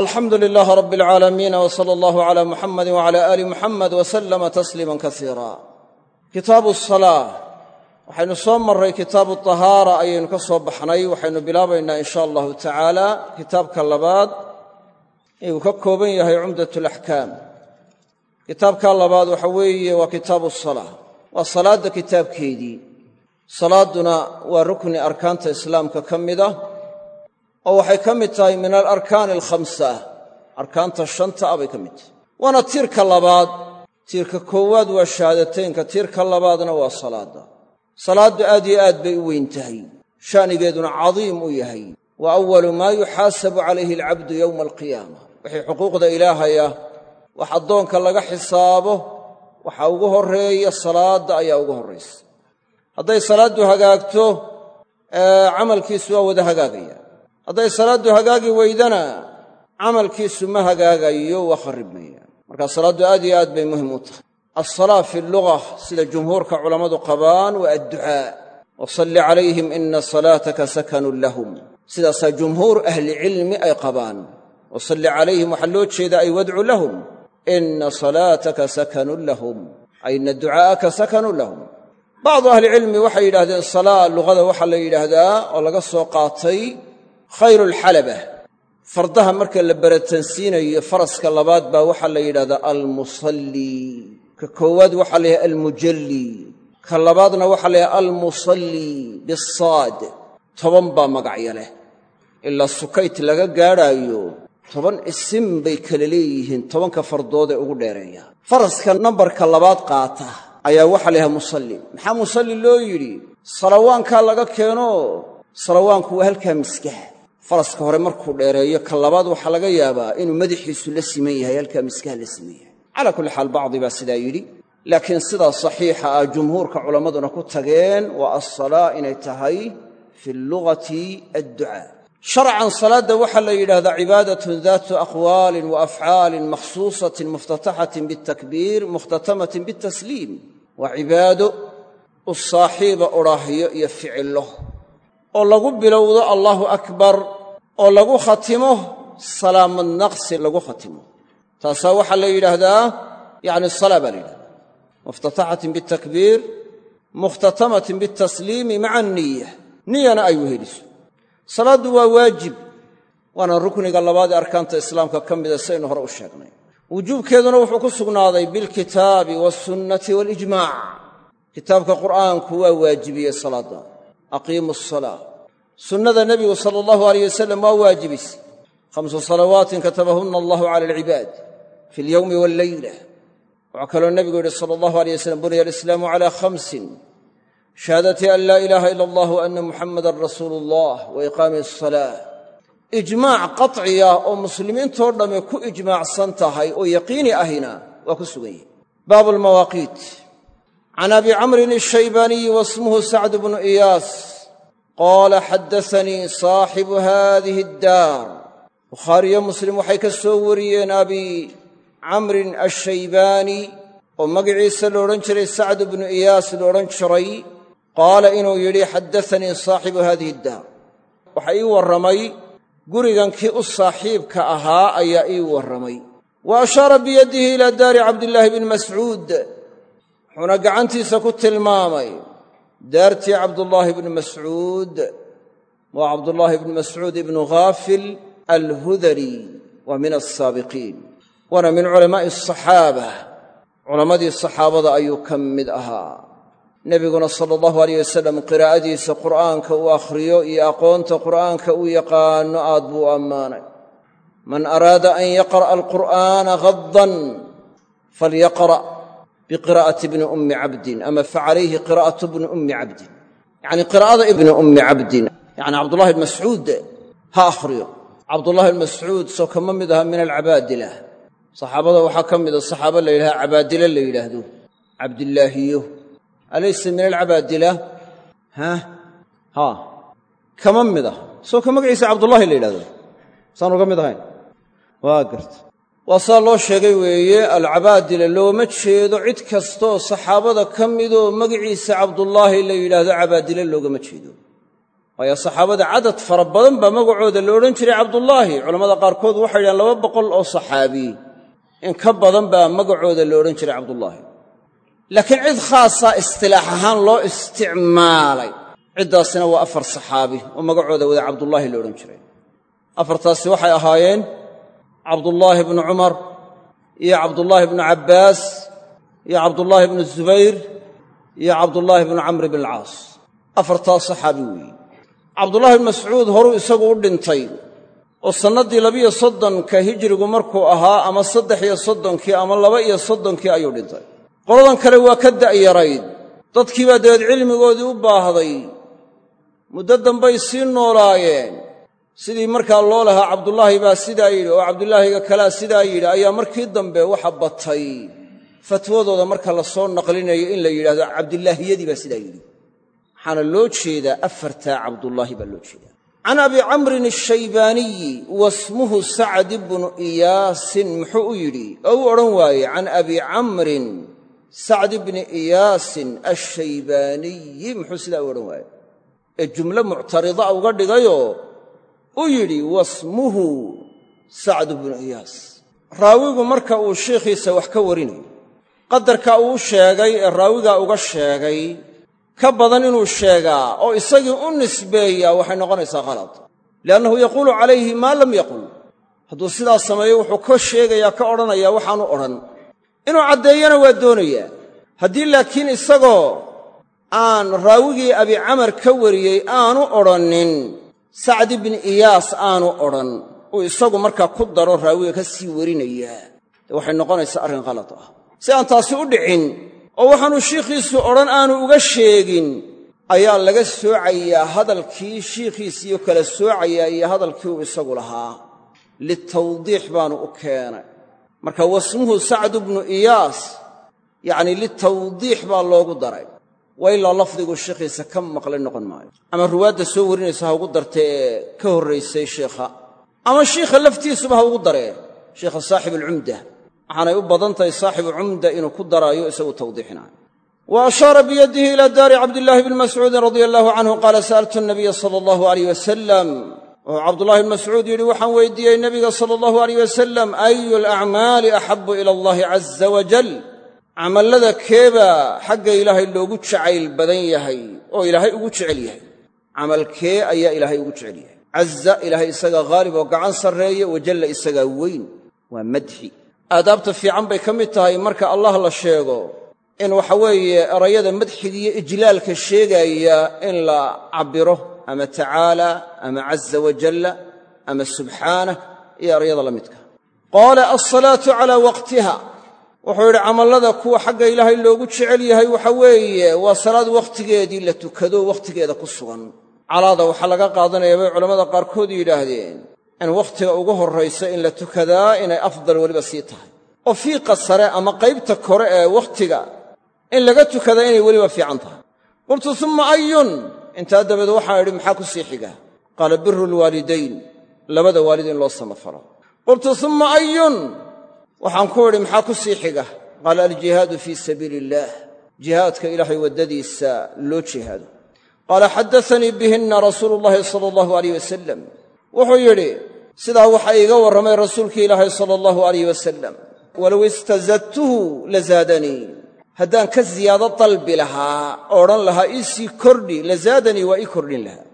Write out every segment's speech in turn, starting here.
alxamdu lilaah rab alcaalamiin w sala allahu cala muxamadi wcala aali muxamed w salama tasliima kasiira kitaabu salaa waxaynu soo marray kitaabu tahaara ayaynu ka soo baxnay. Waxaynu bilaabaynaa in sha allahu tacaala kitaabka labaad. Inuu ka kooban yahay cumdat alaxkaam kitaabka labaad waxa weeye waa kitaabu salaa waa salaadda kitaabkeedii. Salaadduna waa rukni arkaanta islaamka ka mida oo waxay ka mid tahay min alarkaani alkhamsa arkaanta shanta ah bay ka mid tahay. Waana tiirka labaad tiirka koowaad waa shahaadateynka tiirka labaadna waa salaadda. Salaaddu aad yo aad bay u weyn tahay. Sha'nigeeduna cadiim u yahay. Wa awalu maa yuxaasabu calayhi alcabdu yowma alqiyaama. Wixii xuquuqda ilaahaya wax addoonka laga xisaabo waxa ugu horreeya salaadda ayaa ugu horraysa hadday salaaddu hagaagto camalkiisu waa wada hagaagaya hadday salaaddu hagaagi weydana camalkiisu ma hagaagayo waa kharribmaya marka salaaddu aad iyo aad bay muhiim u tahay. Alsalaa fi luga sida jumhuurka culammadu qabaan waa adducaa. Wa salli calayhim ina salaataka sakanun lahum. Sidaasaa jumhuur ahlicilmi ay qabaan. Wa salli calayhim waxaa loo jeeda ay wadcu lahum. Ina salaataka sakanun lahum. Ay ina ducaa'aka sakanun lahum. Bacdu ahlicilmi waxay yidhahdeen salaa luqada waxaa la yidhaahdaa oo laga soo qaatay khayru alxalaba fardaha marka la baratansiinayo faraska labaad baa waxaa la yidhahdaa almusalli. Ka koowaad waxaa la yidhahda almujalli. Ka labaadna waxaa la yidhahda almusalli bisaad toban baa magacyo leh. Ilaa sukayt laga gaadhaayo toban isim bay kala leeyihiin tobanka fardood ee ugu dheereeya. Faraska nambarka labaad qaata ayaa waxaa la yidhahda musalli. Maxaa musalli loo yidhi? Salawaankaa laga keeno salawaanku waa halkaa miskah faraska hore markuu dheereeyo ka labaad waxaa laga yaabaa inuu madaxiisu la siman yahay halkaa miskaha la siman yahay. Calaa kulli xaal bacdi baa sidaa yidhi. Laakiin sidaa saxiixa ah jumhuurka culammaduna ku tageen waa alsalaa inay tahay fi lugati adducaa sharcan salaadda waxaa la yidhahdaa cibaadatun daatu aqwaalin wa afcaalin makhsuusatin muftataxatin bitakbiir mukhtatamatin bitasliim. Waa cibaado u saaxiiba odhaahyo iyo ficillo. Oo lagu bilowdo allaahu akbar oo lagu khatimo salaamad naqsi lagu khatimo. Taasaa waxaa la yidhaahdaa yacni salaa baa la yidhahdaa muftataxatin bitakbiir mukhtatamatin bitasliimi maca aniya niyana ay weheliso. Salaaddu waa waajib waana rukniga labaad ee arkaanta islaamka ka mida saynu hore u sheegnay. Wujuubkeeduna wuxuu ku sugnaaday bilkitaabi waasunnati waalijmaac kitaabka qur'aanku waa waajibiyey salaadda. Aqiimu asalaa sunnada nebigu sala allahu alayh wasalam waa waajibisay khamsu salawaatin katabahunna allahu cala alcibaad fi alyowmi walleyla waxaa kaloo nebigu yidhi sala allahu aleyh wasalam buniya alislaamu cala khamsin. Shahaadati an laa ilaaha ila allah wa anna muxammadan rasuulu allah wa iqaami asalaa ijmaac qaciya oo muslimiintoo dhamme ku ijmaacsan tahay oo yaqiini ahina waa ku sugan yihi baabu lmawaaqiit can abi camrin ashaybaaniyi wasmuhu sacd bnu iyaas qaala xaddaanii saaxibu hadihi addaar bukhaariyo muslim waxay ka soo wariyeen abi camrin ashaybaani oo magaciisa la odhan jiray sacd bnu iyaas la odhan jiray qaala inuu yidhi xaddaanii saaxibu hadihi addaar waxaa ii warramay gurigan kii u saaxiibka ahaa ayaa ii warramay wa ashaara biyadihi ilaa daari cabdillaahi bni mascuud wuxuuna gacantiisa ku tilmaamay daartii cabdullaahi bni mascuud waa cabdullaahi bni mascuud ibnu ghaafil alhudali waa min alsaabiqiin waana min culamaa'i asaxaaba culammadii saxaabada ayuu ka mid ahaa. Nebiguna sala allahu aleyh wasalam qiraa'adiisa qur'aanka uu akhriyo iyo aqoonta qur'aanka uu yaqaanno aad buu u ammaanay. Man araada an yaqra'a alqur'aana haddan biqiraa'ati bni ummi cabdin ama facalayhi qiraa'atu bni ummi cabdin yacnii qiraa'ada ibni ummi cabdin yacni cabdullahi bn mascuud ha akhriyo cabdullahi bn mascuud soo kama mid aha min alcabaadila saxaabada waxaa ka mida saxaaba la yidhaha cabaadile la yidhaahdo cabdillaahiyo alaysa min alcabaadila ha haa kama mid ah soo ka magaciisa cabdullaahi la yidhahdo saan uga mid ahayn waa garta waa saa loo sheegay weeye alcabaadila looma jeedo cid kastooo saxaabada ka midoo magaciisa cabdullaahi la yidhaahdo cabaadile loogama jeedo. Waayo saxaabada cadad fara badan baa magacooda la odhan jiray cabdullaahi. Culammada qaarkood waxay yidhahaan laba boqol oo saxaabi. In ka badan baa magacooda la odhan jiray cabdullaahi. Laakiin cid khaasaa istilaax ahaan loo isticmaalay. Ciddaasina waa afar saxaabi oo magacooda wada cabdullaahi la odhan jiray. Afartaasi waxay ahaayeen cabdullaahi bnu cumar iyo cabdullaahi bnu cabbaas iyo cabdullaahi bnu zubayr iyo cabdullaahi bnu camr bn alcaas afartaas saxaabi weeye cabdullaahi bn mascuud horuu isagu u dhintay oo sannaddii labiyo soddonka hijirigu markuu ahaa ama saddex iyo soddonkii ama laba iyo soddonkii ayuu dhintay. Qoladan kale waa ka da'yarayd dadkii baa dabeed cilmigoodii u baahday. Muddo dambay sii noolaayeen sidii markaa loo lahaa cabdullaahi baa sidaa yidhi oo cabdulaahiga kalea sidaa yidhi ayaa markii dambe waxa batay. Fatwadooda marka la soo naqlinayo in la yidhahdo cabdilaahiyadii baa sidaa yidhi. Waxaana loo jeedaa afartaa cabdullaahi baa loo jeedaa. Can abi camrin ashaybaaniyi wasmuhu sacd bnu iyaasin muxuu u yidhi oo u odhan waaye can abi camrin sacd bni iyaasin ashaybaaniyi muxuu sidaa u odhan waaye. Ee jumlo muctarida uga dhigayoo u yidhi wasmuhu sacdu bnu iyaas. Raawigu marka uu sheikhiisa wax ka warinayo qadarka uu sheegay ee raawigaa uga sheegay ka badan inuu sheegaa oo isagii u nisbeeyaa waxay noqonaysaa khalad. Liannahu yaquulu calayhi maa lam yaqul. Hadduu sidaas sameeyo wuxuu ka sheegayaa ka odhanayaa waxaanu odhan. Inuu caddeeyana waa doonayaa. Haddii laakiin isagoo aan raawigii abicamar ka wariyey aanu odhannin sacdi bni iyaas aanu odhan uu isagu markaa ku daro raawiga ka sii warinayaa dee waxay noqonaysaa arrin khalad ah. Si aan taasi u dhicin oo waxaanu shiikhiisu odhan aanu uga sheegin ayaa laga soocayaa hadalkii shiikhiisiiyo kala soocayaa iyo hadalkii uu isagu lahaa. Litawdiix baanu u keenay. Marka wasmuhu sacdu bnu iyaas yacnii litawdiix baa loogu daray waa ilaa lafdigu sheikhiisa ka maqlay noqon maayo. Ama ruwaadda soo warinaysa ha ugu dartee ee ka horraysay sheikha ama shiikha laftiisuba ha ugu daree sheikha saaxib alcumda waxaanay u badan tahay saaxibu cumda inuu ku daraayo isagu tawdiixinaayo. Wa ashaara biyadihi ila daari cabdillaahi bni mascuudin radia allahu canhu qaala sa'altu nabiya sala allahu alayh wasalam wuxuu cabdullahi bn mascuud yidhi waxaan weydiiyey nebiga sala allahu alayh wasalam ayu alacmaali axabu ila allahi caza wajal camallada keebaa xagga ilaahay loogu jacayl badan yahay oo ilaahay ugu jecel yahay. Camalkee ayaa ilaahay ugu jecel yahay. Caza ilaahay isagaa haalib oo gacan sarreeye wajalla isagaa weyn waa madxi aadaabta fiican bay ka mid tahay marka allah la sheego in waxa weeye erayada madxigiiyo ijlaalka sheegaya in la cabbiro ama tacaala ama caza wajalla ama subxaanah iyo erayada la midka. Qaala alsalaatu calaa waqtiha wuxuu yidhi camallada kuwa xagga ilaahay loogu jecel yahay waxa weeye waa salaad wakhtigeedii la tukado wakhtigeeda ku sugan. Calaada waxaa laga qaadanaya bay culammada qaarkood yidhaahdeen in wakhtiga ugu horraysa in la tukadaa inay afdal weliba sii tahay. Oo fiiqa sare ama qaybta kore ee wakhtiga in laga tukadaa inay weliba fiican tahay. Qultu summa ayun intaa dabeed waxaan idhi maxaa ku sii xiga qaala biru lwaalidayn labada waalid in loo samafalo. Qultu summa ayun waxaan ku idhi maxaa ku sii xiga? Qaala aljihaadu fii sabiili illaah jihaadka ilaahay waddadiisa loo jihaado. Qaala xaddaanii bihinna rasuulu llahi sala allahu alayh wasalam wuxuu yidhi sidaa waxaa iiga warramay rasuulkii ilaahay sala allahu alayh wasalam walow istazadtuhu la zaadanii. Haddaan ka ziyaado dalbi lahaa oo odhan lahaa ii sii kordhi la zaadanii waa ii kordhin lahaa.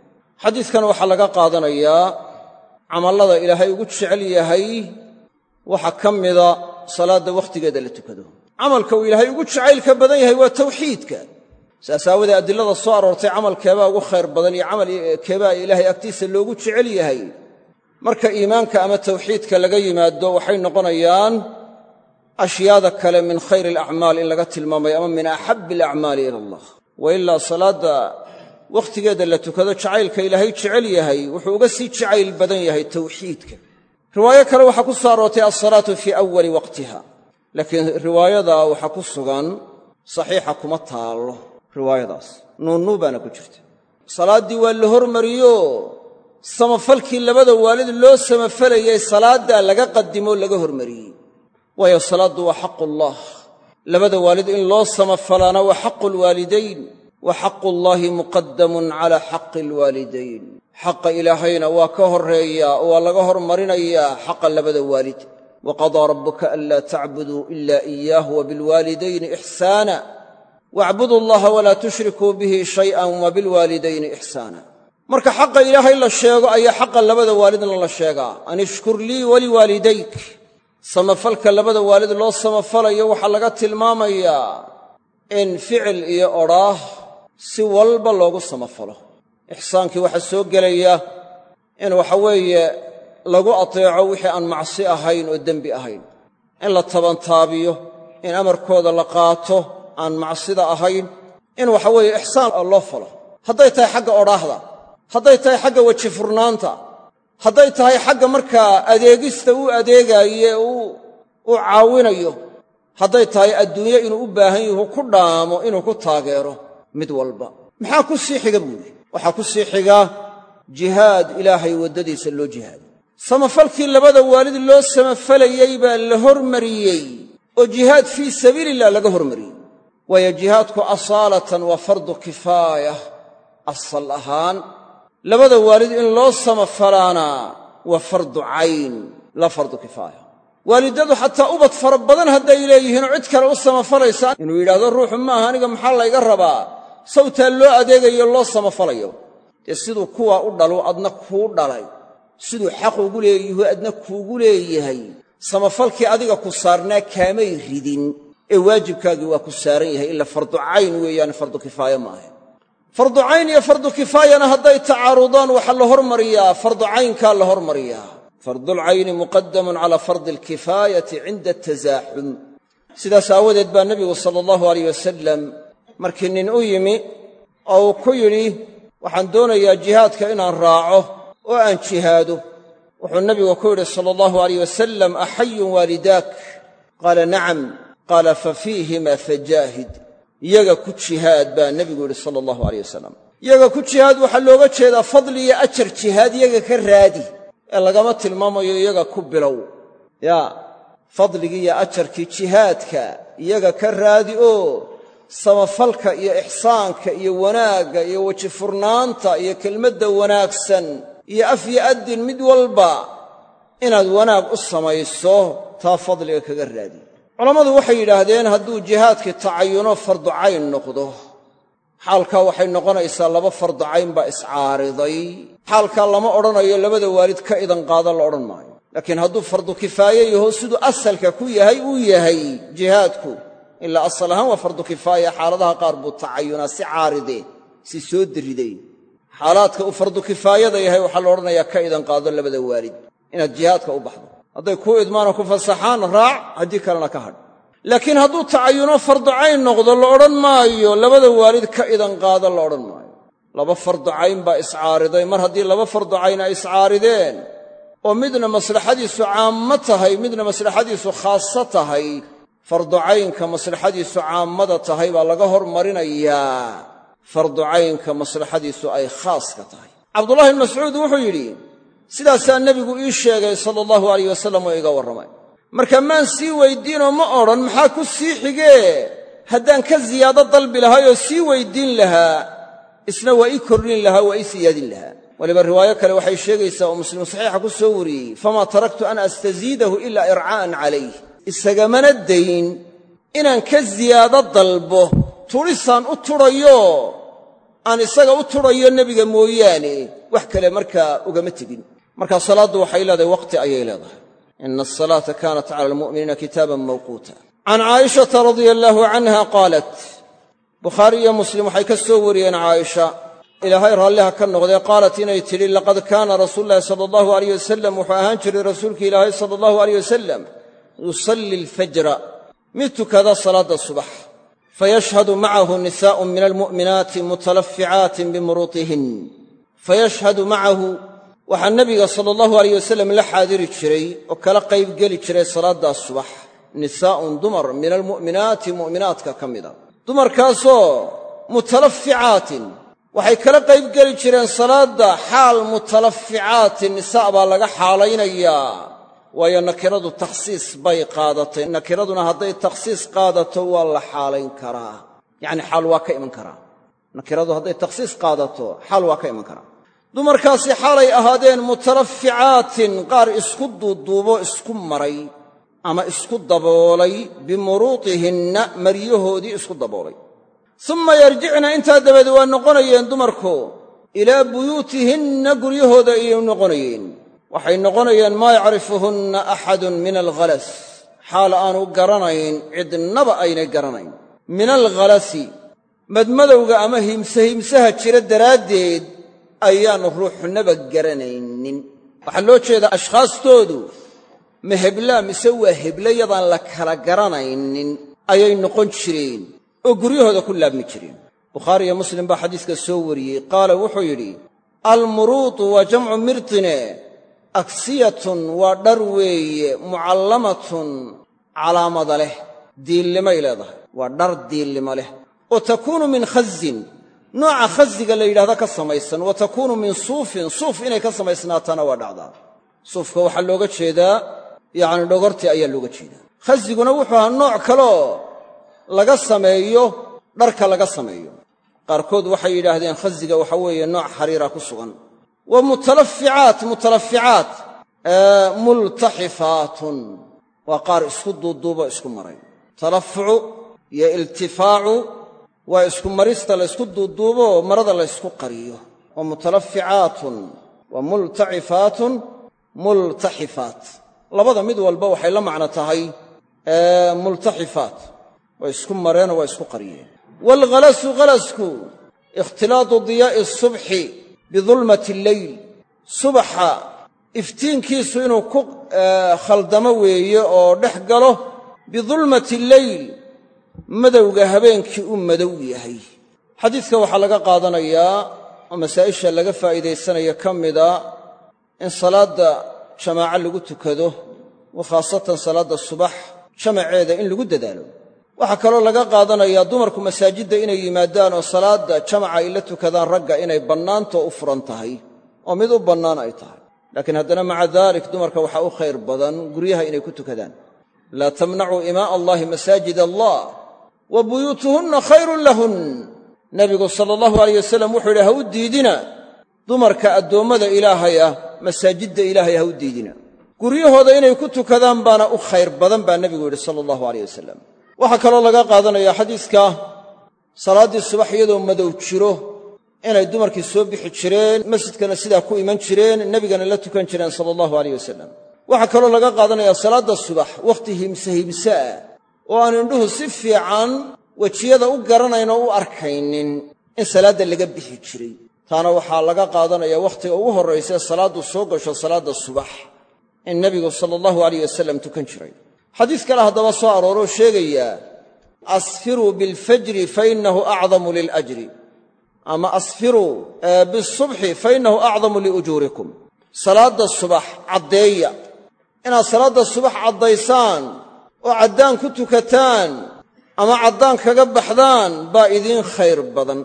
Xadiidkan waxaa laga qaadanayaa camallada ilaahay ugu jecel yahay waxaa ka mida salaadda wakhtigeeda la tukado. Camalka uu ilaahay ugu jacaylka badan yahay waa tawxiidka. Saas aawadee adilada soo aroortay camalkeebaa ugu khayr badan iyo camalkeebaa ilaahay agtiisa loogu jecel yahay. Marka iimaanka ama tawxiidka laga yimaado waxay noqonayaan ashyaada kale min khayri alacmaal in laga tilmaamayo ama min axabbi alacmaali ila allah. Wa ilaa salaadda wakhtigeeda la tukado jacaylka ilaahay jecel yahay wuxuu uga sii jacayl badan yahay tawxiidka riwaayo kale waxaa ku soo aroortay alsalaatu fii awali waqtiha. Laakiin riwaayada waxaa ku sugan saxiixa kuma taallo riwaayadaas. Nuunnuu baana ku jirta. Salaaddii waa la hormariyo. Samafalkii labada waalid loo samafalayay salaaddaa laga qadimo laga hormariyey. Waayo salaaddu waa xaqullah. Labada waalid in loo samafalaana waa xaqu lwaalidayn wa xaqu llaahi muqadamun calaa xaqi alwaalidayn. Xaqa ilaahayna waa ka horreeyaa oo waa laga hormarinayaa xaqa labada waalid. Wa qadaa rabbuka anlaa tacbuduu ila iyaahu wa bilwaalidayni ixsaana wacbudu allaha walaa tushrikuu bihi shay'an wa bilwaalidayni ixsaana marka xaqa ilaahay la sheego ayaa xaqa labada waalidna la sheegaa an ishkur lii waliwaalidayk. Samafalka labada waalid loo samafalayo waxaa laga tilmaamayaa in ficil iyo odhaah si walba loogu samafalo. Ixsaankii waxaa soo gelaya in waxa weeye lagu ateeco wixii aan macsi ahayn oo dembi ahayn. In la tabantaabiyo in amarkooda la qaato aan macsida ahayn in waxa weeye ixsaan loo falo. Hadday tahay xagga odhaahda hadday tahay xagga weji furnaanta hadday tahay xagga markaa adeegista uu adeegaaye uu caawinayo hadday tahay adduunye inuu u baahan yahu ku dhaamo inuu ku taageero mid walba. Maxaa ku sii xiga buuhi waxaa ku sii xiga jihaad ilaahay waddadiisa loo jihaado. Samafalkii labada waalid loo samafalayey baa la hormariyey oo jihaad fii sabiililah laga hormariyey. Waayo jihaadku asaalatan waa fardu kifaaya asal ahaan. Labada waalid in loo samafalaana waa fardu cayn la fardu kifaaya. Waalidadu xataa ubad fara badan hadday leeyihiinoo cid kale u samafalaysa inuu yidhahdo ruuxu maaha aniga maxaa layga rabaa sawtaa loo adeegayo loo samafalayo. Dee siduu kuwaa u dhalu adna kuu dhalay. Siduu xaq ugu leeyahu adna kuugu leeyahay. Samafalkii adiga ku saarnaa kaamay ridin. Ee waajibkaagii waa ku saaran yahay ila fardu cayn weeyaane fardu kifaaya maaha fardu cayn iyo fardu kifaayana hadday tacaarudaan waxaa la hormariyaa fardu caynkaa la hormariyaa fardulcayni muqadamun calaa fardi alkifaayati cinda tasaaxum sidaas aawadeed baa nebigu sala allahu alayh wasalam markii nin u yimi oo uu ku yidhi waxaan doonayaa jihaadka inaan raaco oo aan jihaado. Wuxuu nebigu ku yidhi sala allahu alayh wasalam axayun waalidaak? Qaala nacam. Qaala fa fiihima fajaahid. Iyaga ku jihaad baa nebigu yidhi sala allahu alayh wasalam iyaga ku jihaad waxaa looga jeedaa fadli iyo ajar jihaad iyaga ka raadi. Ee lagama tilmaamayo iyaga ku bilow. Yaa fadligii iyo ajarkii jihaadka iyaga ka raadi oo samafalka iyo ixsaanka iyo wanaagga iyo weji furnaanta iyo kelmadda wanaagsan iyo af yo addin mid walba inaad wanaag u samayso taa fadliga kaga raadi. Culammadu waxay yidhaahdeen hadduu jihaadkii tacayuno fardu cayn noqdo. Xaalkaa waxay noqonaysaa laba fardu cayn baa iscaariday. Xaalkaa lama odhanayo labada waalid ka idan qaada la odhan maayo. Laakiin hadduu fardu kifaaye yaho siduu asalka ku yahay uu yahay jihaadku ilaa asal ahaan waa fardu kifaaya xaaladaha qaar buu tacayunaa si caaridee si soo diriday. Xaalaadka uu fardu kifaayada yahay waxaa la odhanayaa ka idan qaado labada waalid inaad jihaadka u baxdo. Hadday kuu idmaano ku fasaxaan raac haddii kalena ka hadh. Laakiin hadduu tacayuno fardu cayn noqdo la odhan maayo labada waalid ka idan qaado la odhan maayo. Laba fardu cayn baa iscaariday mar haddii laba fardu cayn ay iscaarideen oo midna maslaxadiisu caammo tahay midna maslaxadiisu khaaso tahay fardu caynka maslaxadiisu caammada tahay baa laga hormarinayaa. Fardu caynka maslaxadiisu ay khaaska tahay. Cabdullahi mascuud wuxuu yidhi sidaasaa nebigu ii sheegay sala allahu alayh wasalam oo iga warramay. Marka maan sii weyddiinoo ma odhan maxaa ku sii xigee? Haddaan ka ziyaado dalbi lahaayoo sii weyddiin lahaa isna waa ii kordhin lahaa waa ii siyaadin lahaa. Weliba riwaayo kale waxay sheegaysaa oo muslim saxiixa ku soo wariyey famaa taraktu an astasiidahu ilaa ircaa'an calayh isagamana dayn inaan ka ziyaado dalbo tudhisaan u tudhayo aan isaga u tudhayo nebiga mooyaane wax kale markaa ugama tegin. Markaa salaaddu waxay leedahay waqti ayay leedahay. Ina asalaata kaanat cala almu'miniina kitaaban mawquuta. Can caa'ishata radia allaahu canha qaalat bukhaari iyo muslim waxay ka soo wariyeen caaisha ilaahay raalliha ka noqdee qaalat inay tidhi laqad kaana rasuulu ulahi sala allahu alayh wasalam wuxuu ahaan jiray rasuulki ilaahay sala allahu alayh wasalam yusalli alfajra mid tukada salaadda subax fayashhadu macahu nisaa'un min almu'minaati mutalaficaatin bimuruutihin fayashhadu macahu waxaa nebiga sala allahu alayh wasalam la xaadiri jiray oo kala qaybgeli jiray salaaddaas subax nisaa'un dumar min almu'minaati mu'minaadka ka mida. Dumarkaasoo mutalaficaatin waxay kala qaybgeli jireen salaadda xaal mutalaficaatin nisaa' baa laga xaalaynayaa waayo nakiradu takhsiis bay qaadatay. Nakiraduna hadday takhsiis qaadato waa la xaalayn karaa. Yacni xaal waa ka iman karaa. Nakiradu hadday takhsiis qaadato xaal waa ka iman karaa. Dumarkaasi xaalay ahaadeen mutalaficaatin qaar isku duuduubo isku maray ama isku daboolay bimuruutihinna maryahoodii isku daboolay. Summa yarjicna intaa dabadeed waa noqonayeen dumarku ilaa buyuutihinna guryahooda ayay noqonayeen waxay noqonayeen maa yacrifuhunna axadun min alghalas. Xaal aanu garanayn cidnaba aynay garanayn. Min alghalasi. Madmadowga ama hiimse hiimsaha jira daraaddeed ayaanu ruuxnaba garanaynin. Waxaa loo jeedaa ashkhaastoodu ma heblaa mise waa heblayadaan la kala garanaynin ayay noqon jireen. Oo guryahooda ku laabmi jireen. Bukhaari iyo muslim baa xadiiska soo wariyey. Qaala wuxuu yidhi almuruutu waa jamcu mirtine aksiyatun waa dhar weeye mucallamatun calaamada leh diillimay leedahay. Waa dhar diillimo leh. Oo takuunu min khazin. Nooca khaziga la yidhahda ka samaysan wa takuunu min suufin. Suuf inay ka samaysnaataana waa dhacdaa. Suufka waxaa looga jeedaa yacni dhogortii ayaa looga jeedaa. Khaziguna wuxuu ahaa nooc kaleoo laga sameeyo dharka laga sameeyo. Qaarkood waxay yidhaahdeen khaziga waxa weeye nooc xariira ku sugan wa mutalaficaat mutalaficaat multaxifaatun waa qaar isku duuduubo isku maray talafucu iyo iltifaacu waa isku marista laysku duuduubo marada laysku qariyo wa mutalaficaatun wa multaxifaatun multaxifaat labada mid walba waxay la macno tahay multaxifaat waa isku mareenoo waa isku qariyeen waalghalasu ghalasku ikhtilaadu diyaa'i asubxi bidulmati alleyl subaxa iftiinkiisu inuu ku khaldamo weeye oo dhex galo bidulmati alleyl madowga habeenkii u madow yahay. Xadiidka waxaa laga qaadanayaa oo masaa'isha laga faa'iidaysanaya ka mida in salaadda jamaaco lagu tukado wa khaasatan salaadda subax jamaceeda in lagu dadaalo waxaa kaloo laga qaadanayaa dumarku masaajidda inay yimaadaan oo salaadda jamaca ay la tukadaan ragga inay bannaantoo u furan tahay oo mid u bannaan ay tahay. Laakiin haddana maca daalik dumarka waxaa u khayr badan guryaha inay ku tukadaan. Laa tamnacuu imaa'a allahi masaajid allah wa buyuutuhunna khayrun lahun. Nebigu sala allahu alayh wasalam wuxuu yidhi ha u diidina dumarka addoommada ilaahay ah masaajidda ilaahay ha u diidina. Guryahooda inay ku tukadaan baana u khayr badan baa nebigu yidhi sala allahu alayh wasalam waxaa kaloo laga qaadanaya xadiiska salaaddii subax iyadoo madow jiro inay dumarkii soo bixi jireen masjidkana sidaa ku iman jireen nebigana la tukan jireen sala allahu alayh wasalam waxaa kaloo laga qaadanayaa salaadda subax wakhti himse himse ah oo aan indhuhu si fiican wejiyada u garanayn oo u arkaynin in salaadda laga bixi jiray. Taana waxaa laga qaadanaya wakhtiga ugu horraysae salaaddu soo gasho salaadda subax in nebigu sala allahu alayh wasalam tukan jiray xadiis kale haddaba soo arooroo sheegayaa asfiruu bilfajri fa innahu acdamu liljri ama asfiruu bisubxi fa innahu acdamu liujuurikum. Salaadda subax caddeeya. Inaad salaadda subax caddaysaan oo caddaan ku tukataan ama caddaan kaga baxdaan baa idiin khayr badan.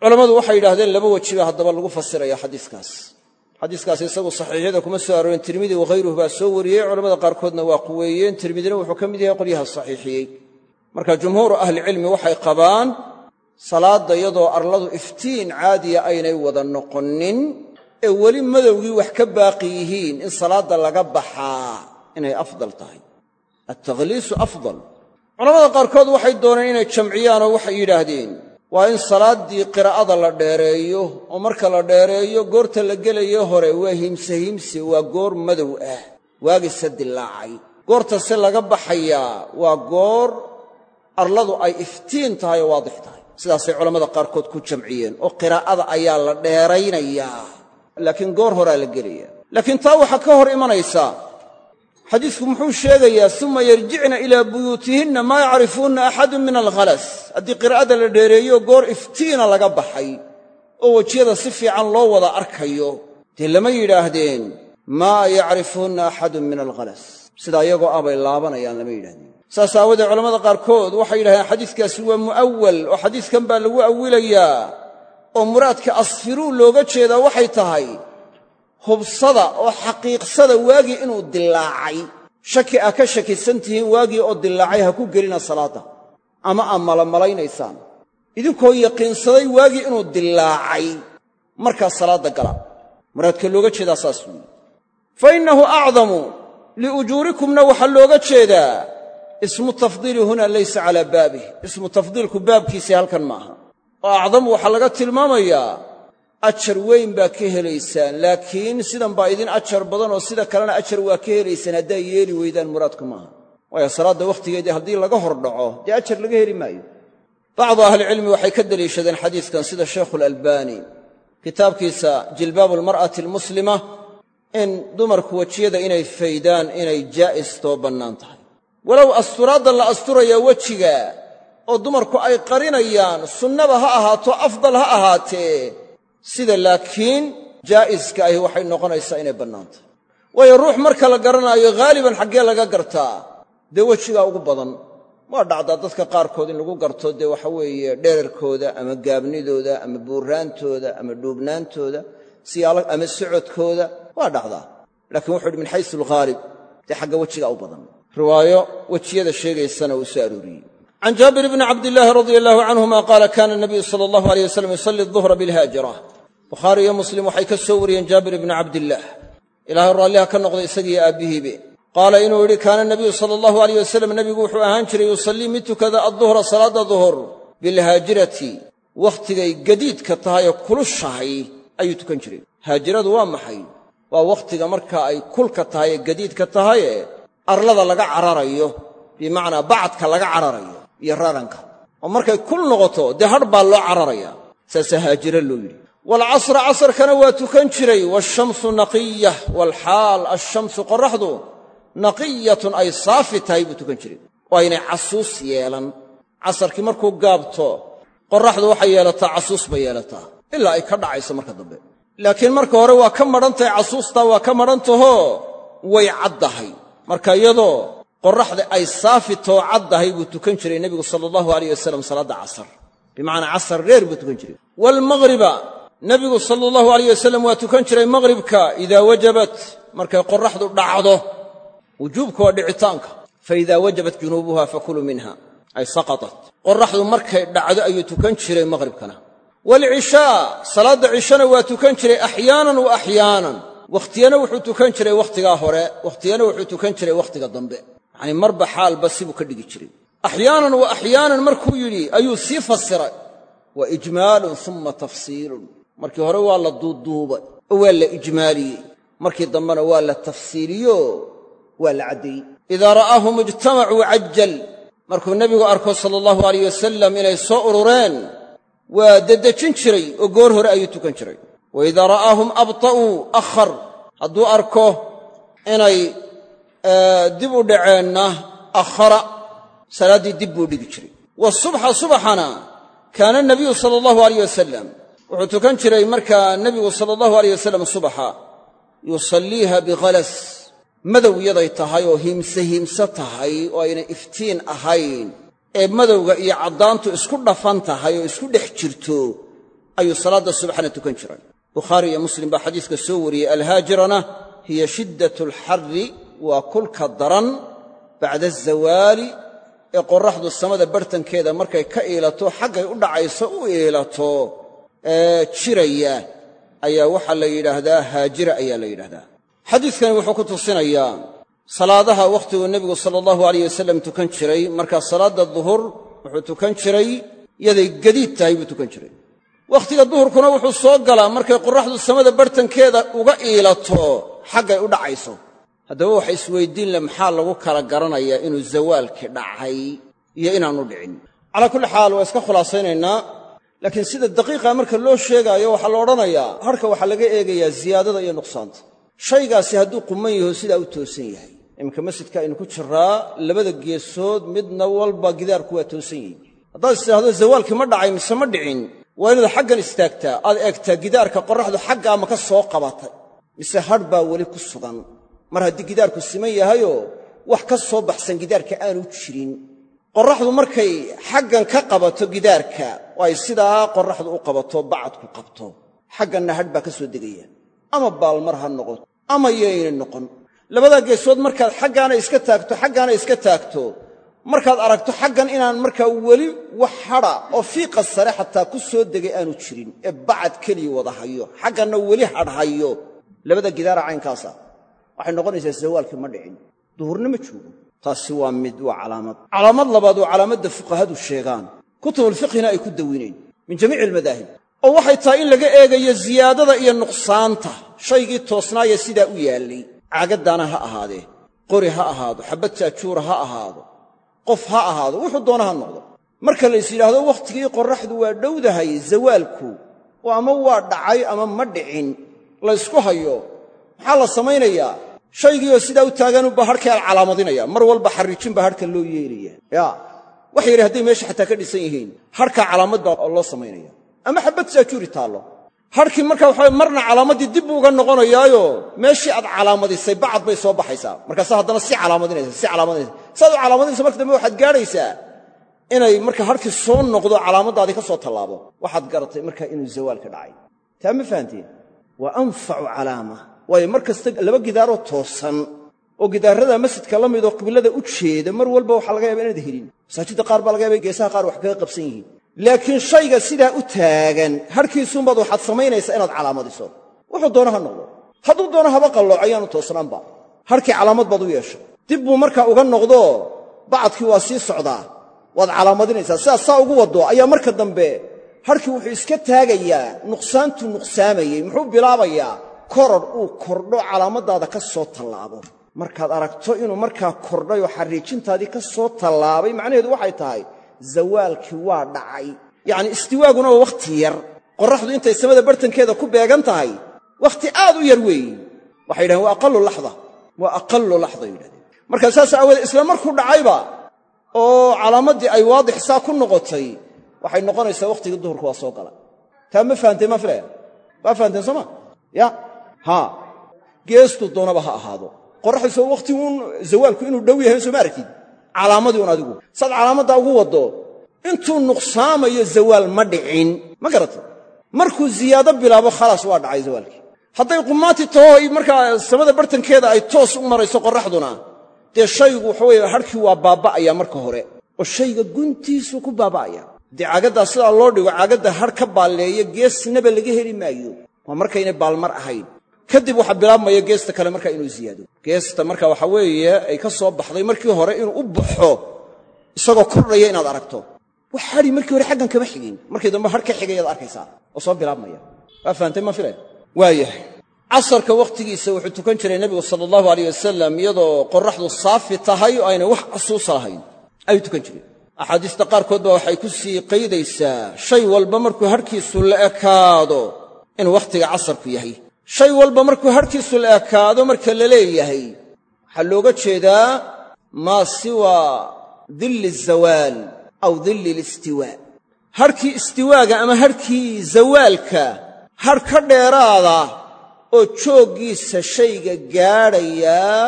Culammadu waxay yidhahdeen laba weji baa haddaba lagu fasiraya xadiiskaas xadiiskaas isagu saxiixyada kuma soo aroorin. Tirmidi wakhayruhu baa soo wariyey. Culamada qaarkoodna waa quweeyeen. Tirmidina wuxuu ka mid yahay qolyaha saxiixiyey. Marka jumhuuru ahlicilmi waxay qabaan salaadda iyadoo arladu iftiin caadiya aynay wada noqonin ee weli madowgii wax ka baaqi yihiin in salaadda laga baxaa inay afdal tahay. Altakhliisu afdal. Culamada qaarkood waxay dooneen inay jamciyaanoo waxay yidhaahdeen waa in salaaddii qiraa'ada la dheereeyo oo marka la dheereeyo goorta la gelayo hore waa himse himse waa goor madow ah waagise dilaacay goorta se laga baxayaa waa goor arladu ay iftiin tahay oo waadix tahay. Sidaasay culammada qaarkood ku jamciyeen oo qiraa'ada ayaa la dheeraynayaa laakiin goor horaa la gelaya laakiin taa waxaa ka hor imanaysaa xadiisku muxuu sheegayaa suma yarjicna ilaa buyuutihinna maa yacrifuunna axadun min alkhalas haddii qiraa'ada la dheereeyo goor iftiina laga baxay oo wejiyada si fiican loo wada arkayo dee lama yidhaahdeen maa yacrifuunna axadun min alkhalas sidaa iyagoo ah bay laabanayaan lama yidhahdeen saas aawoodee culamada qaarkood waxay yidhahdeen xadiiskaasi waa mu'awal oo xadiiskan baa lagu awilayaa oo muraadka asfiruu looga jeedaa waxay tahay hubsada oo xaqiiqsada waagii inuu dilaacay shaki aa ka shakisan tihiin waagii oo dilaacay ha ku gelina salaadda. Ama aa malamallaynaysaan idinkoo yaqiinsaday waagii inuu dillaacay. Markaa salaadda gala. Muraadka looga jeedaa saas weeye fa innahu acdamu liujuurikumna waxaa looga jeedaa. Ismu tafdiili huna laysa calaa baabih ismu tafdiilku baabkiisii halkan ma aha oo acdamu waxaa laga tilmaamayaa ajar weyn baa ka helaysaan laakiin sidan baa idin ajar badan oo sida kalena ajar waa ka helaysaan haddaa yeeli weydaan muraadku maaha. Waayo salaadda wakhtigeedii haddii laga hor dhaco dee ajar laga heli maayo? Bacdu ahlicilmi waxay ka deliishadeen xadiiskan sida sheikhulalbaani kitaabkiisa jilbaabu almar'ati almuslima in dumarku wejiyada inay faydaan inay jaa'is too bannaan tahay. Walow asturaadda la asturayaa wejiga oo dumarku ay qarinayaan sunnaba ha ahaato afdal ha ahaatee sida laakiin jaa'iska ahi waxay noqonaysaa inay bannaan tahay waayo ruux marka la garanaayo haaliban xaggee laga gartaa dee wejigaa ugu badan. Waa dhacdaa dadka qaarkood in lagu garto dee waxa weeye dherarkooda ama gaabnidooda ama buuraantooda ama dhuubnaantooda siyaalo ama socodkooda waa dhacdaa. Laakiin wuxu uhi min xaysu alghaalib dee xagga wejigaa u badan. Riwaayo wejiyada sheegaysana uu soo arooriyey can jaabir bni cabdillaahi radia allahu canhuma qaala kaana nabiyu sala allahu aleyh wasalam yusalli duhra bilhaajira bukhaari iyo muslim waxay ka soo wariyeen jaabir ibni cabdillaah ilaahay raalliha ka noqday isagiiyo aabbihiibe qaala inuu yidhi kaana nabiyu sala allahu aleyh wasalam nebigu wuxuu ahaan jiray yusallii mid tukada adduhra salaadda duhur bilhaajirati. Wakhtigay gadiidka tahay oo kulushahay ayuu tukan jiray. Haajiradu waa maxay? Waa wakhtiga marka ay kulka tahay ee gadiidka tahaye arlada laga cararayo bimacnaa bacadka laga cararayo iyo raranka oo markay kul noqoto dee hadh baa loo cararaya. Saasaa haajiro loo yidhi waalcasra casarkana waa tukan jiray waashamsu naqiyah waalxaal ashamsu qorraxdu naqiyatun ay saafi tahay buu tukan jiray oo aynay casuus yeelan casarkii markuu gaabto qorraxdu waxay yeelataa casuus bay yeelataa ilaa ay ka dhacayso marka dambe laakiin marka hore waa ka madhantahay casuustaa waa ka madhantahoo way caddahay marka iyadoo qorraxda ay saafi too caddahay buu tukan jiray nebigu sala allahu alayh wasalam salaadda casar bimacnaa casar dheer buu tukan jiray waalmaqhriba nebigu sala allahu alayh wasalam waa tukan jiray maqhribka idaa wajabat markay qorraxdu dhacdo wujuubka waa dhicitaanka. Fa idaa wajabat junuubuha fakuluu minha. Ay saqatat. Qorraxdu markay dhacdo ayuu tukan jiray maqhribkana. Waalcishaa salaadda cishana waa tukan jiray axyaanan wa axyaanan. Wakhtiyana wuxuu tukan jiray wakhtigaa hore wakhtiyana wuxuu tukan jiray wakhtiga dambe. Yacanii marba xaalba sibuu ka dhigi jiray. Axyaanan wa axyaanan markuu yidhi ayuu sii fasiray. Wa ijmaalun uma tafsiilun markii hore waa la duuduubay oo waa la ijmaaliyey. Markii dambena waa la tafsiiliyo waa la caddeeyey. Idaa ra'aahum ijtamacuu cajal markuu nebigu arko sala allahu alayh wasalam inay soo urureen waa deddejin jiray oo goor hore ayuu tukan jiray. Wa idaa ra'aahum abta'uu akhar. Hadduu arko inay dib u dhaceenna akhara salaaddii dib buu dhigi jiray. Wasubxa subaxana kaana nabiyu sala allahu alayh wasalam wuxuu tukan jiray markaa nebigu sala allahu alayh wasalam subaxa yusalliiha bikhalas madow yaday tahay oo hiimse hiimse tahay oo aynay iftiin ahayn. Ee madowga iyo caddaantu isku dhafan tahay oo isku dhex jirto ayuu salaadda subaxna tukan jiray. Bukhaari iyo muslim baa xadiiska soo wariyey alhaajirana hiya shiddat alxarri waa kulka daran bacda azawaali ee qorraxdu samada bartankeeda markay ka iilato xaggay u dhacayso u iilato jiraya ayaa waxaa la yidhaahdaa haajira ayaa la yidhahdaa xadiidkani wuxuu ku tusinayaa salaadaha wakhtiguu nebigu sala allahu alayh wasalam tukan jiray markaa salaadda duhur wuxuu tukan jiray yaday gadiid tahay buu tukan jiray. Wakhtiga duhurkuna wuxuu soo galaa markay qorraxdu samada bartankeeda uga iilato xaggay u dhacayso. Haddaba waxa isweydiin leh maxaa lagu kala garanayaa inuu zawaalkii dhacay iyo inaanu dhicin. Calaa kulli xaal waa iska khulaasaynaynaa laakiin sida daqiiqa marka loo sheegaayo waxaa la odhanayaa harka waxaa laga eegayaa ziyaadada iyo nuqsaanta. Shaygaasi hadduu quman yaho sidaa u toosan yahay. Iminka masjidka aynu ku jiraa labada geesood midna walba gidaarku waa toosan yihiin haddaad istidhaahdo zawaalkii ma dhacay mise ma dhicin waa inaad xaggan istaagtaa aad eegtaa gidaarka qorraxdu xaggaa ma ka soo qabatay. Mise hadh baa weli ku sugan. Mar haddii gidaarku siman yahayoo wax ka soo baxsan gidaarka aanu jirin qorraxdu markay xaggan ka qabato gidaarka oo sidaa qorraxdu u qabato bacadku qabto. Xagganna hadh baa ka soo degaya. Ama baalmar ha noqoto. Ama yaynay noqon. Labadaa geesood markaad xaggaana iska taagto xaggaana iska taagto markaad aragto xaggan inaan markaa weli wax hadha oo fiiqa sare xataa ku soo degay aanu jirin ee bacad keliya wada hayo xagganna weli hadhayo labada gidaara caynkaasa. Waxay noqonaysaa zawaalkii ma dhicin. Duhurna ma joogo taasi waa mid waa calaamad. Calaamad labaad waa calaamadda fuqahadu sheegaan kutubulfiqhina ay ku dawineen min jamiici almadaahib oo waxay tahay in laga eegayo ziyaadada iyo nuqsaanta shaygii toosnaaya sidaa u yaallay. Caagaddaana ha ahaadee qori ha ahaado xabbad jaajuura ha ahaado qof ha ahaado wuxuu doona ha noqdo. Marka lays yidhaahdo wakhtigii qorraxdu waa dhowdahay zawaalku oo ama waa dhacay ama ma dhicin laysku hayo maxaa la samaynayaa shaygiioo sidaa u taaganubaa harhkaa la calaamadinaya mar walba xarrijin baa harhka loo yeelaya. Ya waxa yidhi hadday meesha xataa ka dhisan yihiin harhkaa calaamad baa loo samaynaya. Ama xabbad jaajuuri taallo. Harkii markaa waxa marna calaamaddii dib uga noqonayaayo meeshii aad calaamadisay bacad bay soo baxaysaa. Markaasa haddana si calaamadinaysa si calaamadinaysa saad u calaamadinaysa marka dambe waxaad gaadhaysaa inay marka harkii soo noqdo calaamaddaadii ka soo tallaabo. Waxaad garatay markaa inuu zawaalka dhacay. Taa ma fahanteen waa anfacu calaama waayo mar kasta laba gidaaroo toosan oo gidaarada masjidka la midoo qiblada u jeeda mar walba waxaa laga yaaba inaad helin masaajidda qaar baa laga yaba geesaha qaar wax kaga qabsan yihiin. Laakiin shayga sidaa u taagan harkiisuunbaad waxaad samaynaysaa inaad calaamadiso. Wuxuu doona ha noqdo. Hadduu doono haba qallooc ayaanu toosnaanba. Harkii calaamad baad u yeeshay dib buu markaa uga noqdoo bacadkii waa sii socdaa. Waad calaamadinaysaa sidaas saa ugu waddo ayaa marka dambe harkii wuxuu iska taagayaa nuqsaantuu nuqsaamayey muxuu bilaabayaa koror uu kordho calaamaddaada ka soo tallaabo. Markaad aragto inuu markaa kordhay oo xariijintaadii ka soo tallaabay macnaheedu waxay tahay zawaalkii waa dhacay. Yacni istiwaaguna waa wakhti yar. Qorraxdu intay samada bartankeeda ku beegan tahay wakhti aad u yar weeye waxay yidhahdeen waa aqallu laxda. Waa aqallu laxda yidhahdeen. Markaa saas aawoodee isla markuu dhacayba oo calaamaddii ay waadix saa ku noqotay waxay noqonaysaa wakhtigii duhurka waa soo gala. Taa ma fahanteen maa filaya waa fahanteen sooma ya haa geestuu doonaba ha ahaado. Qorraxdu soo wakhti uun zawaalku inuu dhow yahay soo ma aragtid. Calaamadii un adigu. Saad calaamaddaa ugu waddo. Intuu nuqsaamayo zawaal ma dhicin. Ma garata markuu ziyaado bilaabo khalaas waa dhacay zawaalkii. Hadday qumaati taho markaa samada bartankeeda ay toos u marayso qorraxduna dee shaygu waxa weye harkii waa baaba'aya marka hore. Oo shayga guntiisuu ku baaba'aya. Haddii caagaddaa sidaa loo dhigo caagadda har ka baalleeyo geesnaba laga heli maayo. Waa markaynay baalmar ahayn kadib waxaa bilaabmaya geesta kale markaa inuu ziyaado geesta marka waxa weeye ay ka soo baxday markii hore inuu u baxo isagoo kordhaya inaad aragto. Wax hadhi markii hore xaggan kama xigin. Markii dambe har ka xigayaad arkaysaa oo soo bilaabmaya. Waa fahamtay ma filaya waayahay casarka wakhtigiisa wuxuu tukan jiray nebigu sala allahu alayh wasalam iyadoo qorraxdu saafi tahay oo aynay wax casuusa lahayn. Ayuu tukan jiray. Axaadiista qaarkood baa waxay ku sii qaydaysaa shay walba markuu harhkiisu la ekaado inuu wakhtiga casarku yahay shay walba markuu harhkiisu la ekaado marka la leeyahay. Waxaa looga jeedaa maa siwa dilli azawaal aw dilli alistiwaa harhkii istiwaaga ama harhkii zawaalka har ka dheeraada oo jooggiisa shayga gaadhayaa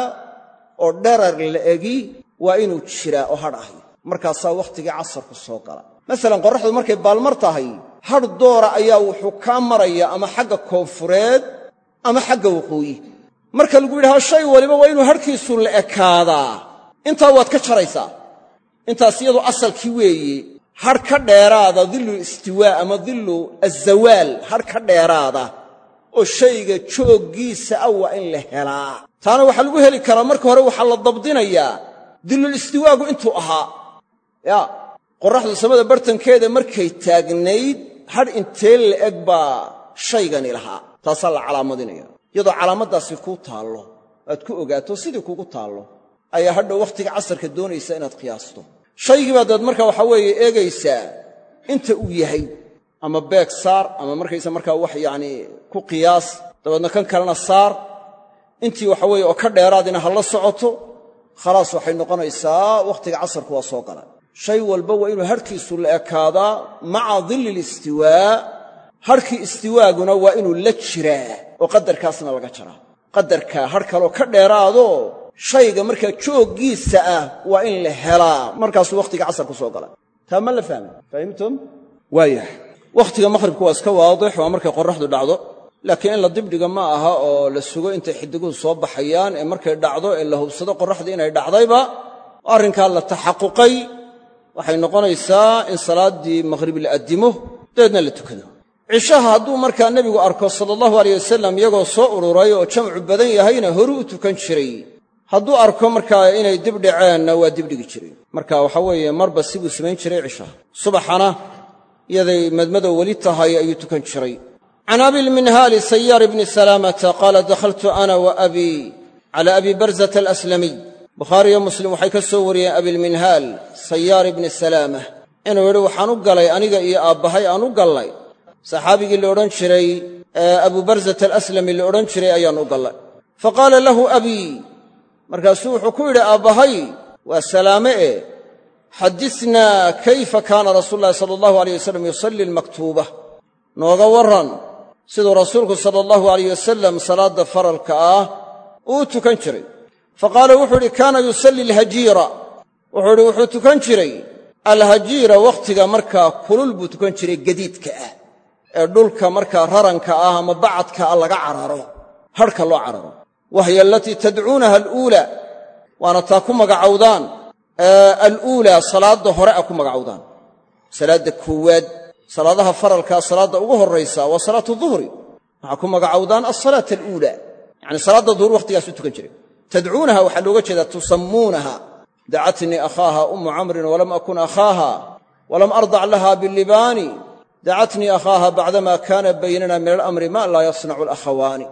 oo dharar la egi waa inuu jiraa oo hadh ahay. Markaasaa wakhtigii casarku soo gala masalan qorraxdu markay baalmar tahay hadh doora ayaa wuxuu kaa maraya ama xagga koonfureed ama xagga waqooyi marka lagu yidhaho shay waliba waa inuu harhkiisu la ekaadaa. Intaa waad ka jaraysaa. Intaas iyadu asalkii weeye hadh ka dheeraada dillu istiwaa ama dillu azawaal hadh ka dheeraada oo shayga jooggiisa ah waa in la helaa. Taana waxaa lagu heli karaa marka hore waxaa la dabdinayaa dillul istiwaagu intuu ahaa. Yaa qorraxdu samada bartankeeda markay taagnayd hadh intee la eg baa shaygani lahaa taasaa la calaamadinaya. Iyadoo calaamaddaasi kuu taallo aad ku ogaato sidii kugu taallo ayaa hadhow wakhtiga casarka doonaysa inaad qiyaasto. Shaygii baa daad marka waxaa weeye eegaysaa inta uu yahay ama beeg saar ama markaysa markaa wax yacnii ku qiyaas dabeedna kan kalena saar intii waxa weeye oo ka dheeraadina ha la socoto khalaas waxay noqonaysaa wakhtiga casarku waa soo gala shay walba waa inuu harhkiisu la ekaadaa maca dilli listiwaa harhkii istiwaaguna waa inuu la jiraa oo qadarkaasna laga jaraa. Qadarkaa har kaloo ka dheeraado shayga markaa jooggiisa ah waa in la helaa. Markaasuu wakhtiga casarku soo gala taa ma la fahmay fahimtum? Waayah wakhtiga maqhribku waa iska waadix waa markay qorraxdu dhacdo. Laakiin in la dibdhiga ma aha oo la sugo intay xidiguhu soo baxayaan ee markay dhacdo ee la hubsado qorraxdii inay dhacdayba arrinkaa la taxaquqay. Waxay noqonaysaa in salaaddii maqhrib la addimo dabeedna la tukado cishaha hadduu markaa nebigu arko sala allahu aleyh wasalam iyagoo soo ururay oo jamcu badan yahayna horu u tukan jiray hadduu arko markaa inay dib dhaceenna waa dibdhigi jiray. Marka waxa weeye marba sibuu samayn jiray cishaha subaxana iyaday madmadow weli tahay ayuu tukan jiray. Can abilminhaali sayaar bni salaamata qaala dakhaltu ana wa abii cala abi barzata alaslamiy bukhaariyo muslim waxay ka soo wariyeen abilminhaal sayaar ibni salaama inuu yidhi waxaan u galay aniga iyo aabbahay aan u gallay saxaabigii la odhan jiray abu barzata alaslami la odhan jiray ayaan u gallay. Fa qaala lahu abii markaasuu wuxuu ku yidhi aabbahay waa salaame e? Xadinaa kayfa kaana rasuulu llahi sala allahu aleyh wasalam yusalli almaktuuba? Nooga warran siduu rasuulku sala allahu alayh wasalam salaadda faralka ah uu tukan jiray. Fa qaala wuxuu idhi kaana yusalli alhajiira. Wuxuu idhi wuxuu tukan jiray alhajiira wakhtiga markaa kulul buu tukan jiray gadiidka ah ee dhulka markaa raranka ah ama bacadka ah laga cararo hadhka loo cararo wahiya alatii tadcuunaha aluulaa waana taa ku magacowdaan aluulaa salaadda hore a ku magacowdaan. Salaadda koowaad salaadaha faralkaa salaadda ugu horraysa waa salaatu duhri. Waxaa ku magacowdaan alsalaata aluulaa yacni salaadda duhur wakhtigaas u tukan jiray. Tadcuunaha waxaa looga jeedaa tusammuunaha. Dacatnii akhaaha ummu camrin walam akun akhaaha walam ardac laha bilibaani dacatnii akhaaha bacdama kaana baynana min alamri ma laa yasnacu alakhawaani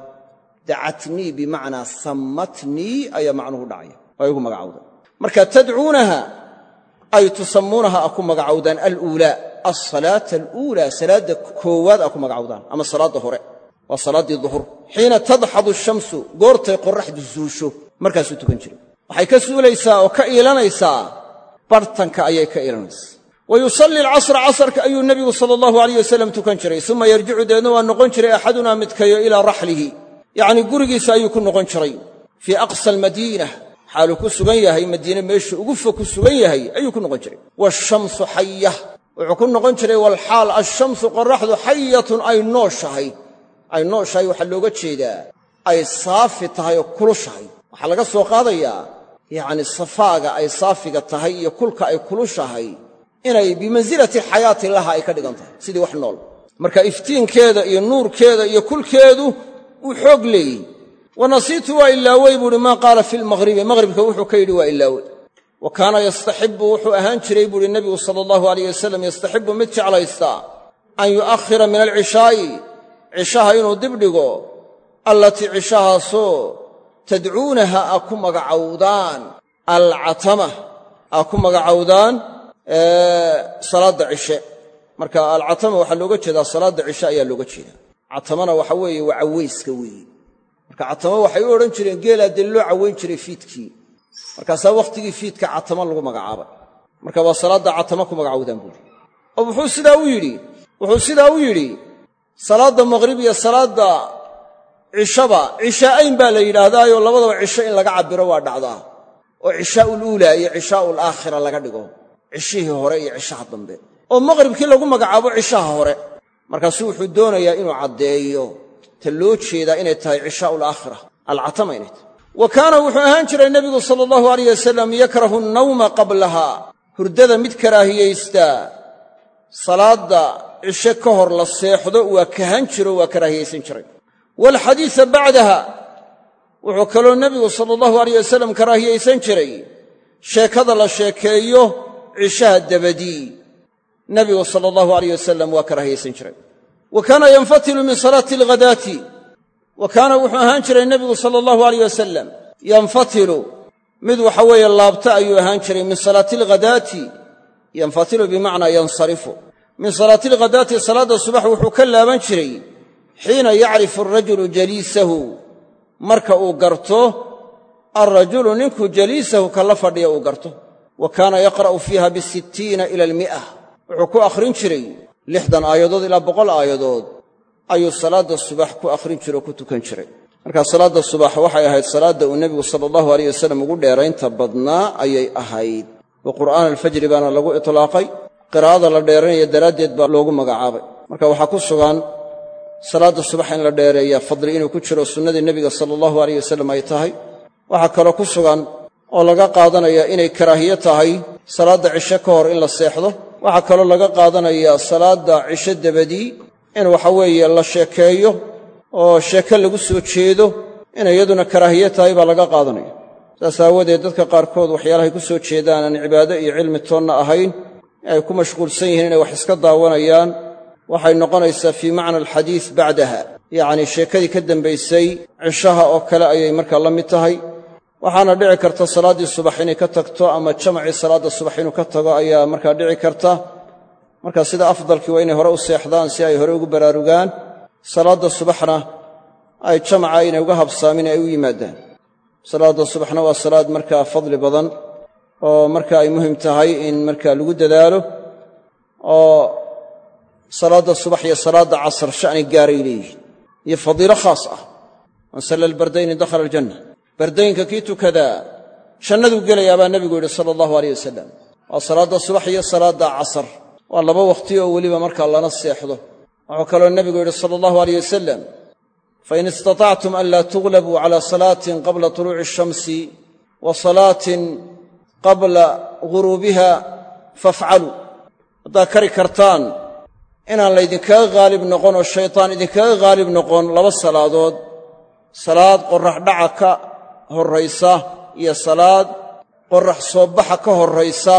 dacatnii bimacnaa sammatnii ayaa macnuhu dhacaya waa igu magacowda marka tadcuunaha ay tusammuunaha a ku magacowdaan aluulaa alsalaata aluulaa salaadda koowaad a ku magacowdaan ama salaadda hore waa salaaddii duhur xiina tadxadu shamsu goortay qorraxdu zuusho markaasuu tukan jiray waxay ka suulaysaa oo ka iilanaysaa bartanka ayay ka iilanaysaa wa yusalli alcasra casarka ayuu nebigu sala allahu alayh wasalam tukan jiray suma yarjicu deedna waa noqon jiray axadunaa midkayo ilaa raxlihi yacnii gurigiisa ayuu ku noqon jiray fii aqsa almadiina xaaluu ku sugan yahay madiine meeshu ugu fog ku sugan yahay ayuu ku noqon jiray waashamsu xayah wuxuu ku noqon jiray walxaal alshamsu qorraxdu xayatun ay nooshahay ay nooshahay waxaa looga jeedaa ay saafi tahay oo kulushahay waxaa laga soo qaadayaa yacni safaaga ay saafiga tahay iyo kulka ay kulushahay inay bimansilati xayaati laha ay ka dhigan tahay sidii wax nool. Marka iftiinkeeda iyo nuurkeeda iyo kulkeedu wuu xoog leeyihi wa nasiitu waa ilaawey buuhi maa qaala fi lmaqhribi maqhribka wuxuu ka yidhi waa ilaawey wa kaana yastaxibu wuxuu ahaan jiray buuhi nebigu sala allahu alayh wasalam yastaxibu mid jeclaystaa an yu'akhira min alcishaa'i cishaha inuu dibdhigo allatii cishahaasoo tadcuunaha a ku magacowdaan alcatama a ku magacowdaan salaadda cishe. Marka alcatama waxaa looga jeedaa salaadda cishe ayaa looga jeedaa. Catamana waxa weeye waa cawayska weeye. Marka catama waxay u odhan jireen geelaa dee loo cawayn jiray fiidkii. Markaasaa wakhtigii fiidka catama lagu magacaabay marka waa salaadda catama ku magacowdaan buuri oo wuxuu sidaa u yidhi wuxuu sidaa u yidhi salaadda maqhrib iyo salaadda cishaba cishaa'ayn baa la yidhaahdaayoo labadaba cisho in laga cabbiro waa dhacdaa. Oo cishaa'ul uulaa iyo cishaa'ul aakhira laga dhigo cishihii hore iyo cishaha dambe. Oo maqhribkii lagu magacaabo cishaha hore. Markaasuu wuxuu doonayaa inuu caddeeyo ta loo jeedaa inay tahay cishaa'ul aakhira alcatama inay tahay wa kaana wuxuu ahaan jiray nebigu sala allahu alayh wasalam yakrahu nnawma qablaha. Hurdada mid karaahiyaystaa salaadda cishe ka hor la seexdo waa kahan jiro waa karaahiyaysan jiray. Waalxadiisa bacdaha wuxuu kaloo nebigu sala allahu alayh wasalam karaahiyaysan jiray. Sheekada la sheekeeyo cishaha dabadii nebigu sala allahu alayh wasalam waa karaahiyaysan jiray. Wa kaana yanfatilu min salaati alghadaati wa kaana wuxuu ahaan jiray nebigu sala allahu alayh wasalam yanfatilu. Mid waxa weeye laabta ayuu ahaan jiray. Min salaati alghadaati yanfatilu bimacnaa yansarifu. Min salaati alghadaati salaadda subax wuxuu ka laaban jiray. Xiina yacrifu arajulu jaliisahu. Marka uu garto alrajulu ninku jaliisahu kala fadhiya uu garto wa kaana yaqra'u fiiha bisittiina ila almi'a. Wuxuu ku akhrin jiray lixdan aayadood ilaa boqol aayadood. Ayuu salaadda subax ku akhrin jire oo ku tukan jiray. Markaa salaadda subax waxay ahayd salaadda uu nebigu sala allahu aleyh wasalam ugu dheeraynta badnaa ayay ahayd. Wa qur'aana alfajri baana lagu itlaaqay qiraa'ada la dheeraynaya daraaddeed baa loogu magacaabay. Marka waxaa ku sugan salaadda subax in la dheereeya fadli inuu ku jiro sunnadii nebiga sala allahu aleyh wasalam ay tahay. Waxaa kaloo ku sugan oo laga qaadanaya inay karaahiye tahay salaadda cishe ka hor in la seexdo waxaa kaloo laga qaadanayaa salaadda cisho dabadii in waxa weeye la sheekeeyo oo sheeke lagu soo jeedo inay iyaduna karaahiye tahay baa laga qaadanaya. Saas aawadeed dadka qaarkood waxyaalahay ku soo jeedaan aan cibaado iyo cilmi toonna ahayn ay ku mashquulsan yihiin inay wax iska daawanayaan. Waxay noqonaysaa fii macna alxadiis bacdaha. Yacnii sheekadii ka dambaysay cishaha oo kale ayay markaa la mid tahay waxaana dhici karta salaaddii subax inay ka tagto ama jamacii salaadda subax inuu ka tago ayaa markaa dhici karta. Marka sida afdalkii waa inay hore u seexdaan si ay hore ugu baraarugaan salaadda subaxna ay jamaca inay uga habsaamin ay u yimaadaan. Salaadda subaxna waa salaad markaa fadli badan oo marka ay muhiim tahay in markaa lagu dadaalo oo salaadda subax iyo salaadda casar sha'ni gaaray leeyihiin iyo fadiilo khaas ah. Man salla albardayni dakhala aljanna bardaynka kii tukadaa jannaduu gelayaa baa nebigu yidhi sala allahu aleyh wasalam waa salaadda subax iyo salaadda casar. Waa laba wakhti oo weliba markaa lana seexdo. Wuxuu kaloo nebigu yidhi sala allahu aleyh wasalam fain istatactum an laa tuglabuu cala salaatin qabla tuluuci ashamsi wa salaatin qabla guruubiha fafcaluu haddaad kari kartaan inaan laydinkaga haalib noqon oo shaytaan idinkaga haalib noqon laba salaadood salaad qorrax dhaca ka horraysa iyo salaad qorrax soo baxa ka horraysa.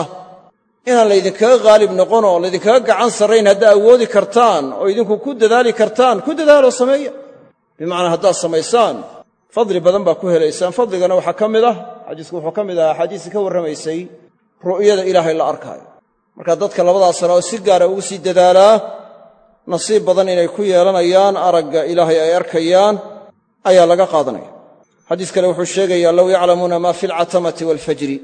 Inaan laydinkaga haalib noqon oo laydinkaga gacan sarrayn haddaa awoodi kartaan oo idinku ku dadaali kartaan ku dadaaloo sameeya. Bimacnaa haddaad samaysaan fadli badan baa ku helaysaan. Fadligana waxaa ka mid ah xadiisku wuxuu ka mid ahaa axaadiistii ka warramaysay ru'yada ilaahay la arkaayo. Marka dadka labadaas salaadood si gaara ugu sii dadaalaa nasiib badan inay ku yeelanayaan aragga ilaahay ay arkayaan ayaa laga qaadanaya xadiis kale wuxuu sheegayaa low yaclamuuna maa fi alcatamati waalfajri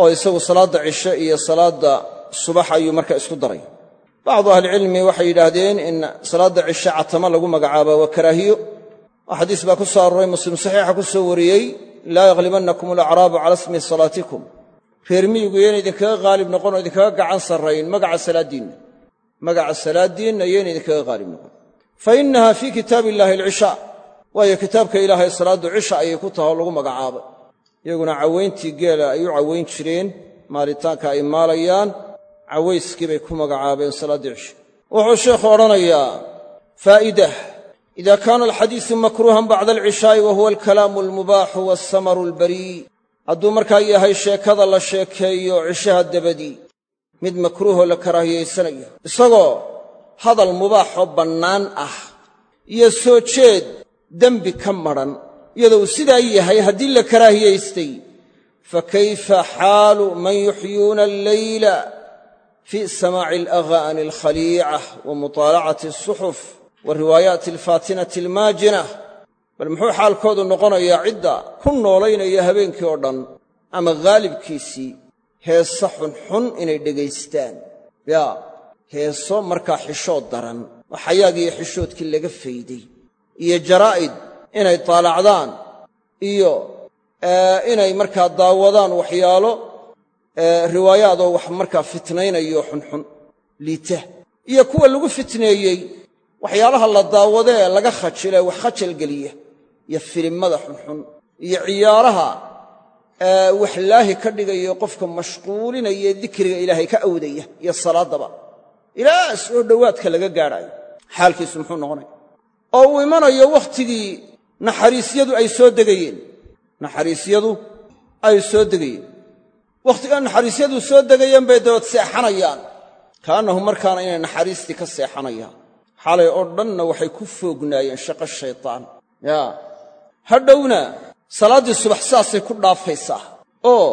oo isagu salaadda cishe iyo salaadda subax ayuu marka isku daray. Bacdu ahlicilmi waxay yidhaahdeen in salaadda cishe catama lagu magacaaba waa karaahiyo. Oo xadiis baa ku soo arooray muslim saxiixa ku soo wariyey laa yaghlibannakum alacraabu cala ismi salaatikum. Reer miyigu yayna idinkaga haalib noqon oo idinkaga gacan sarrayn magaca salaaddiinna. Magaca salaaddiinna yayna idinkaga haalib noqon. Fa innaha fii kitaabi illaahi alcishaa waayo kitaabka ilaahay salaaddu cisha ayay ku taha oo lagu magacaabay. Iyaguna cawayntii geela ay u cawayn jireen maalitaanka ay maalayaan cawayskii bay ku magacaabeen salaaddii cisha. Wuxuu sheekhu odhanayaa faa'idah ida kaana alxadiisu makruuhan bacda alcishaa'i wa huwa alkalaamu almubaaxu waasamaru albarii. Hadduu markaa yahay sheekada la sheekeeyo cishaha dabadii mid makruuhoo la karaahiyaysanayo isagoo hadal mubaaxoo bannaan ah iyo soo jeed dembi ka madhan iyadoo uu sidaa yahay haddii la karaahiyaystay fa kayfa xaalu man yuxyuuna alleyla fii samaaci alaghaani alkhaliicah wa mutaalacati asuxuf wa riwaayaati alfaatinati almaajinah. Bal muxuu xaalkoodu noqonayaa cidda ku noolaynaya habeenkii oo dhan ama haalibkiisii heese xunxun inay dhegaystaan. Yaa heeso markaa xishood daran oo xayaagiiyo xishoodkii laga fayday iyo jaraa'id inay taalacdaan iyo inay markaa daawadaan waxyaalo riwaayaadoo wax markaa fitnaynayo xunxun liita iyo kuwa lagu fitneeyey waxyaalaha la daawado ee laga khajile wax khajal geliya iyo filimmada xunxun iyo ciyaaraha wax laahi ka dhigayo qofka mashquulinaya dikriga ilaahay ka awdaya iyo salaaddaba ilaa soo dhowaadka laga gaadhaayo xaalkiisu muxuu noqonaya oo uu imanayo wakhtigii naxariisyadu ay soo degayeen. Naxariisyadu ay soo degayeen. Wakhtigaa naxariisyadu soo degayeen bay dabad seexanayaan. Kaannahu markaana inay naxariistii ka seexanayaan. Xalay oo dhanna waxay ku foognaayeen shaqo shaytaan. Yaa hadhowna salaaddii subax saasay ku dhaafaysaa. Oo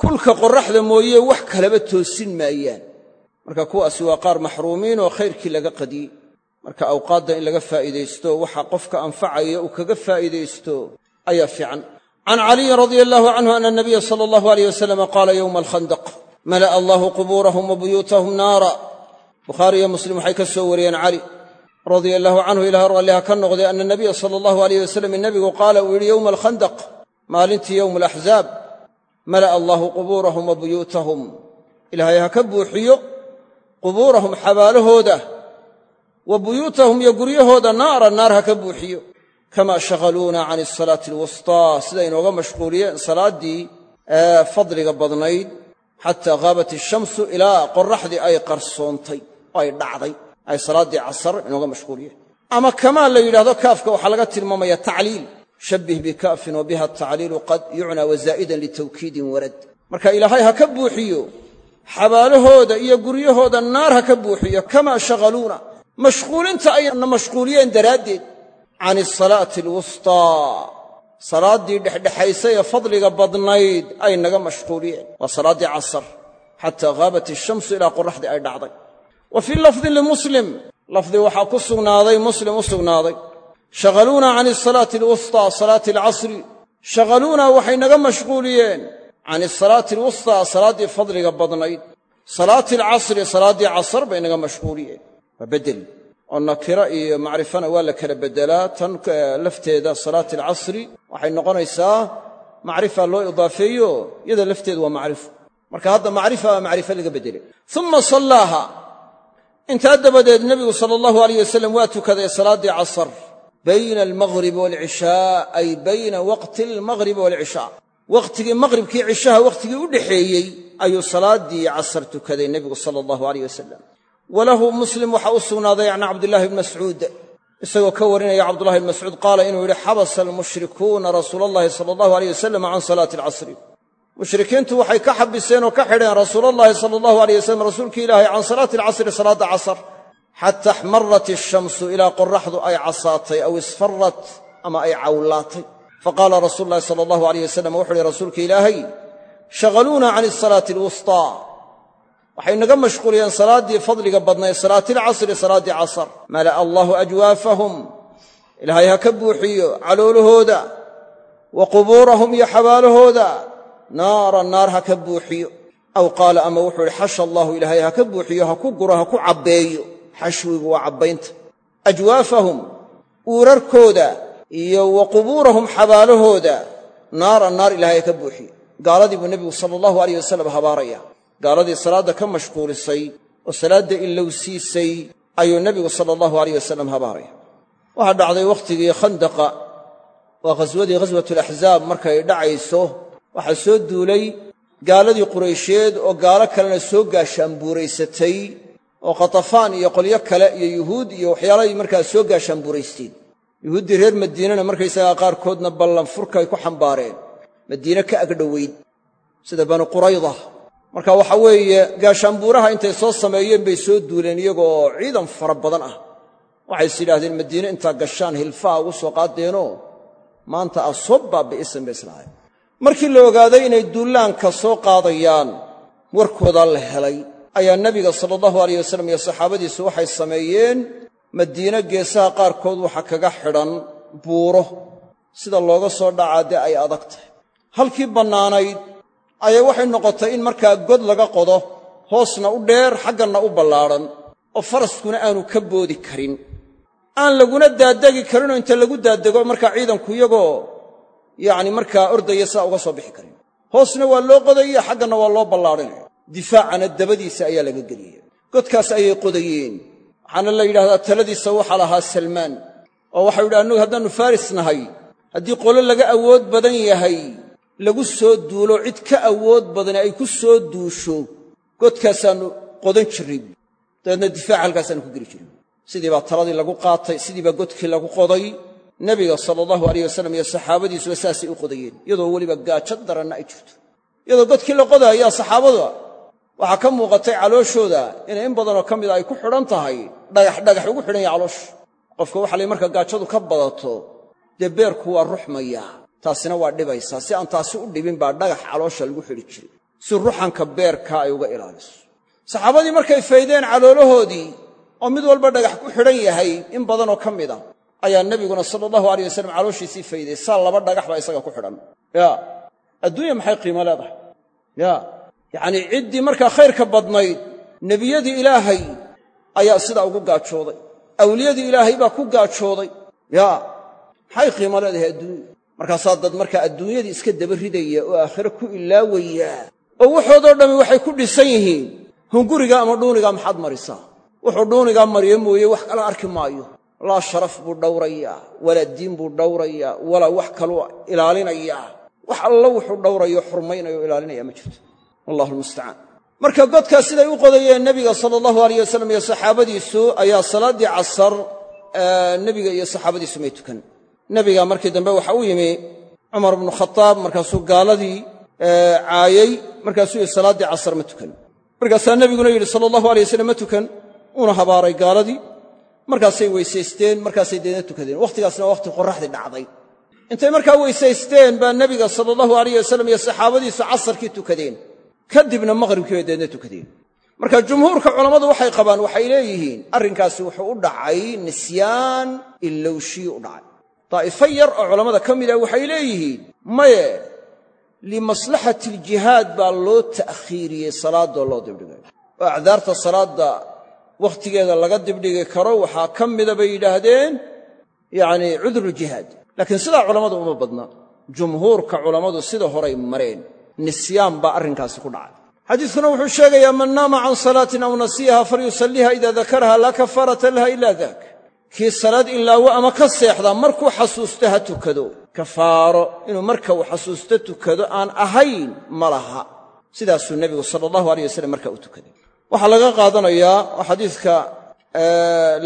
kulka qorraxda mooye wax kaleba toosin maayaan. Marka kuwaasi waa qaar maxruumiin oo khayrkii laga qadiyey marka awqaadda in laga faa'iidaysto waxa qofka anfacaya uu kaga faa'iidaysto ayaa fiican. Can caliyin radia allahu canhu ana nabiya sala allahu aleyh wasalama qaala yowma alkhandaq mala'a allahu qubuurahum wa buyuutahum naara. Bukhaari iyo muslim waxay ka soo wariyeen cali radia allahu canhu ilaah ralliha ka noqday ana nabiya sala allahu aleyh wasalam nebigu qaala uu yidhi yowma alkhandaq maalintii yowma alaxzaab mala'a allahu qubuurahum wa buyuutahum ilaahay ha ka buuxiyo qubuurahum wa buyuutahum iyo guryahooda naara naar ha ka buuxiyo. Kamaa shaghaluuna can asalaati alwustaa sida inooga mashquuliyeen salaaddii ee fadliga badnayd xataa haabat ishamsu ilaa qoraxdii ay qarsoontay oo ay dhacday ay salaaddii casar inooga mashquuliyeen. Ama kamaa la yidhahdo kaafka waxaa laga tilmaamaya tacliil. Shabbih bikaafin wa biha atacliilu qad yucnaa wazaa'idan litawkiidin warad. Marka ilaahay ha ka buuxiyo xabaalahooda iyo guryahooda naar ha buuxiyo kamaa shaghaluuna mashquulinta ayna mashquuliyeen daraaddeed. Can isalaati alwustaa salaaddii dhexdhexaysay ee fadliga badnayd ay naga mashquuliyeen. Waa salaaddii casar xataa haabat ishamsu ilaa qoraxdii ay dhacday. Wa fii lafdin limuslim lafdi waxaa ku sugnaaday muslim u sugnaaday. Shaghaluuna can isalaati alwustaa salaati alcasri shaghaluunaa waxay naga mashquuliyeen. Can isalaati alwustaa salaaddii fadliga badnayd. Salaati alcasri salaaddii casar bay naga mashquuliyeen waa beddel. Oo nakira iyo macrifana waa la kala beddelaa. Tan lafteeda salaati alcasri waxay noqonaysaa macrifa loo idaafeeyo iyada lafteedu waa macrifo marka hadda macrifa waa macrifo laga beddelay uma sallaaha. Intaa dabadeed nebigu sala allahu alayh wasalam waa tukaday salaaddii casar bayna almagribi waalcishaa ay bayna waqti almagribi waalcishaa wakhtigii maqhribkii cishaha wakhtigii u dhexeeyey ayuu salaaddii casar tukaday nebigu sala allahu alayh wasalam walahu muslim waxaa u sugnaaday can cabdillaahi bni mascuud isagoo ka warinaya cabdullahi bni mascuud qaala inuu yidhi xabasa almushrikuuna rasuula allahi sala allahu aleyh wasalam can salaati alcasri mushrikiintu waxay ka xabiseen oo ka xidheen rasuulallaahi sala allahu aleyh wasalam rasuulkii ilaahay can salaati alcasri salaadda casar. Xata axmarat ishamsu ilaa qoraxdu ay casaatay aw isfarat ama ay cawlaatay. Faqaala rasuulu llahi sala allahu aleyh wasalam wuxu uhi rasuulka ilaahay shaghaluuna can isalaati alwustaa waxay naga mashquuliyeen salaaddii fadliga badnayd salaati alcasri salaaddii casar. Mala'a allahu ajwaafahum. Ilaahay ha ka buuxiyo caloolahooda wa qubuurahum iyo xabaalahooda. Naara naar ha ka buuxiyo. Aw qaala ama wuxuu ihi xasha allahu ilaahay ha ka buuxiyo ha ku guro ha ku cabbeeyo. Xashwigu waa cabbaynta. Ajwaafahum uurarkooda iyo wa qubuurahum xabaalahooda. Naara naar ilaahay ha ka buuxiyo. Gaaladii buu nebigu sala allahu aleyh wasalam habaaraya gaaladii salaadda ka mashquulisay oo salaadda ilowsiisay ayuu nebigu sala allahu aleyh wasalam habaaraya waxaa dhacday wakhtigii khandaqa waa ghaswadii ghaswatulaxzaab markay dhacayso waxaa soo duulay gaaladii quraysheed oo gaalo kalena soo gaashaanbuuraysatay oo khatafaan iyo qolyo kale iyo yuhuud iyo waxyaalahay markaa soo gaashaanbuuraysteen yuhuuddii reer madiinana markaysagaa qaarkoodna ballanfurkay ku xambaareen madiine ka agdhoweyd sida banu qurayda marka waxa weeye gaashaanbuuraha intay soo sameeyeen bay soo duuleen iyagoo ciidan fara badan ah. Waxay is yidhaahdeen madiine intaa gashaan hilfaha ugu soo qaadeenoo maanta aad soo baabi'isan bay markii la ogaaday inay duullaanka soo qaadayaan warkoodaa la helay. Ayaa nebiga sala allahu alayh wasalam iyo saxaabadiisu waxay sameeyeen madiine geesaha qaarkood waxa kaga xidhan buuro. Sida looga soo dhacaa dee ay adag tahay. Halkii bannaanayd ayaa waxay noqotay in markaa god laga qodo hoosna u dheer xagganna u ballaadhan oo faraskuna aanu ka boodi karin. Aan laguna daadegi karinoo inta lagu daadego markaa ciidanku iyagoo yacni markaa ordaya sidaa uga soo bixi karin. Hoosna waa loo qodaya xagganna waa loo ballaadhinaya difaacana dabadiisa ayaa laga geliyey godkaas ayay qodayeen. Waxaana la yidhahdaa taladiisa waxaa lahaa salmaan. Oo waxau yidhi annugu haddaannu faris nahay haddii qolo laga awood badan yahay lagu soo duulo cid ka awood badani ay ku soo duusho godkaasaannu qodan jirray dabeedna difaaca halkaasaannu ku geli jirray sidii baa taladii lagu qaatay sidii baa godkii lagu qoday. Nebiga sala allahu alayh wasalam iyo saxaabadiisuba saasay u qodayeen iyadoo weliba gaajo daranna ay jirto. Iyadoo godkii la qodaayaa saxaabada waxaa ka muuqatay calooshooda inay in badanoo ka mida ay ku xidhan tahay dhagax dhagax ugu xidhan yahay caloosha. Qofka waxa lay marka gaajadu ka badato dee beerku waa ruxmayaa taasina waa dhibaysaa. Si aan taasi u dhibin baa dhagax caloosha lagu xidhi jiray. Si ruxanka beerka ay uga ilaaliso. Saxaabadii markay faydeen caloolahoodii oo mid walba dhagax ku xidhan yahay in badanoo ka mida ayaa nebiguna sala allahu aleyh wasalam calooshiisii fayday. Saa laba dhagax baa isaga ku xidhan. Yaa adduunya maxay qiimo leedahay? Ya yacnii ciddii markaa khayrka badnayd nebiyadii ilaahay ayaa sidaa ugu gaajooday. Awliyadii ilaahay baa ku gaajooday. Yaa maxay qiimo leedahay adduunya markaasaa dad markaa adduunyadii iska daba ridaya oo aakhiro ku ilaawaya. Oo waxoodoo dhammi waxay ku dhisan yihiin hunguriga ama dhuunigaa maxaad marisaa wuxuu dhuunigaa mariyo mooye wax kala arki maayo. Laa sharaf buu dhowrayaa. Walaa diin buu dhowrayaa. Walaa wax kaluu ilaalinayaa wax allo wuxuu dhowrayo xurmaynayo ilaalinaya ma jirto. Wallahu almustacaan marka godkaa siday u qodayeen nebiga sala allahu alayh wasalam iyo saxaabadiisu ayaa salaaddii casar nebiga iyo saxaabadiisu may tukan nebiga markii dambe waxa u yimi cumar bnu khadaab markaasuu gaaladii caayey markaasuu yihi salaaddii casar ma tukan. Markaasaa nebiguna yidhi sala allahu alay wasalam ma tukan. Uuna habaaray gaaladii. Markaasay weysaysteen markaasay deedna tukadeen. Wakhtigaasna waa wakhti qorraxdii dhacday. Intay markaa weysaysteen baa nebiga sala allahu alayh wasalam iyo saxaabadiisu casarkii tukadeen. Kadibna maqhribkii bay deedna tukadeen. Marka jumhuurka culammadu waxay qabaan waxay leeyihiin arrinkaasi wuxuu u dhacay nisyaan ilowshii u dhacay daa'ifo yar oo culammada ka mid ah waxay leeyihiin maye limaslaxati aljihaad baa loo ta'khiiriyey salaadoo loo dibdhigay. Oo acdaarta salaadda wakhtigeeda laga dibdhigi karo waxaa ka mida bay yidhaahdeen yacnii cuduruljihaad laakiin sidaa culammadu uma badna jumhuurka culammadu sida horay mareen nisyaan baa arrinkaasi ku dhacay. Xadiiskuna wuxuu sheegayaa man naama can salaatin aw nasiyaha falyusalliha ida dakaraha laa kafaarata laha ila dak kii salaad inlaawo ama ka seexdaa markuu xasuusto ha tukado. Kafaaro inuu marka uu xasuusto tukado aan ahayn ma laha. Sidaasuu nebigu sala allahu aleyh wasalam markaa u tukaday. Waxaa laga qaadanayaa oo xadiidka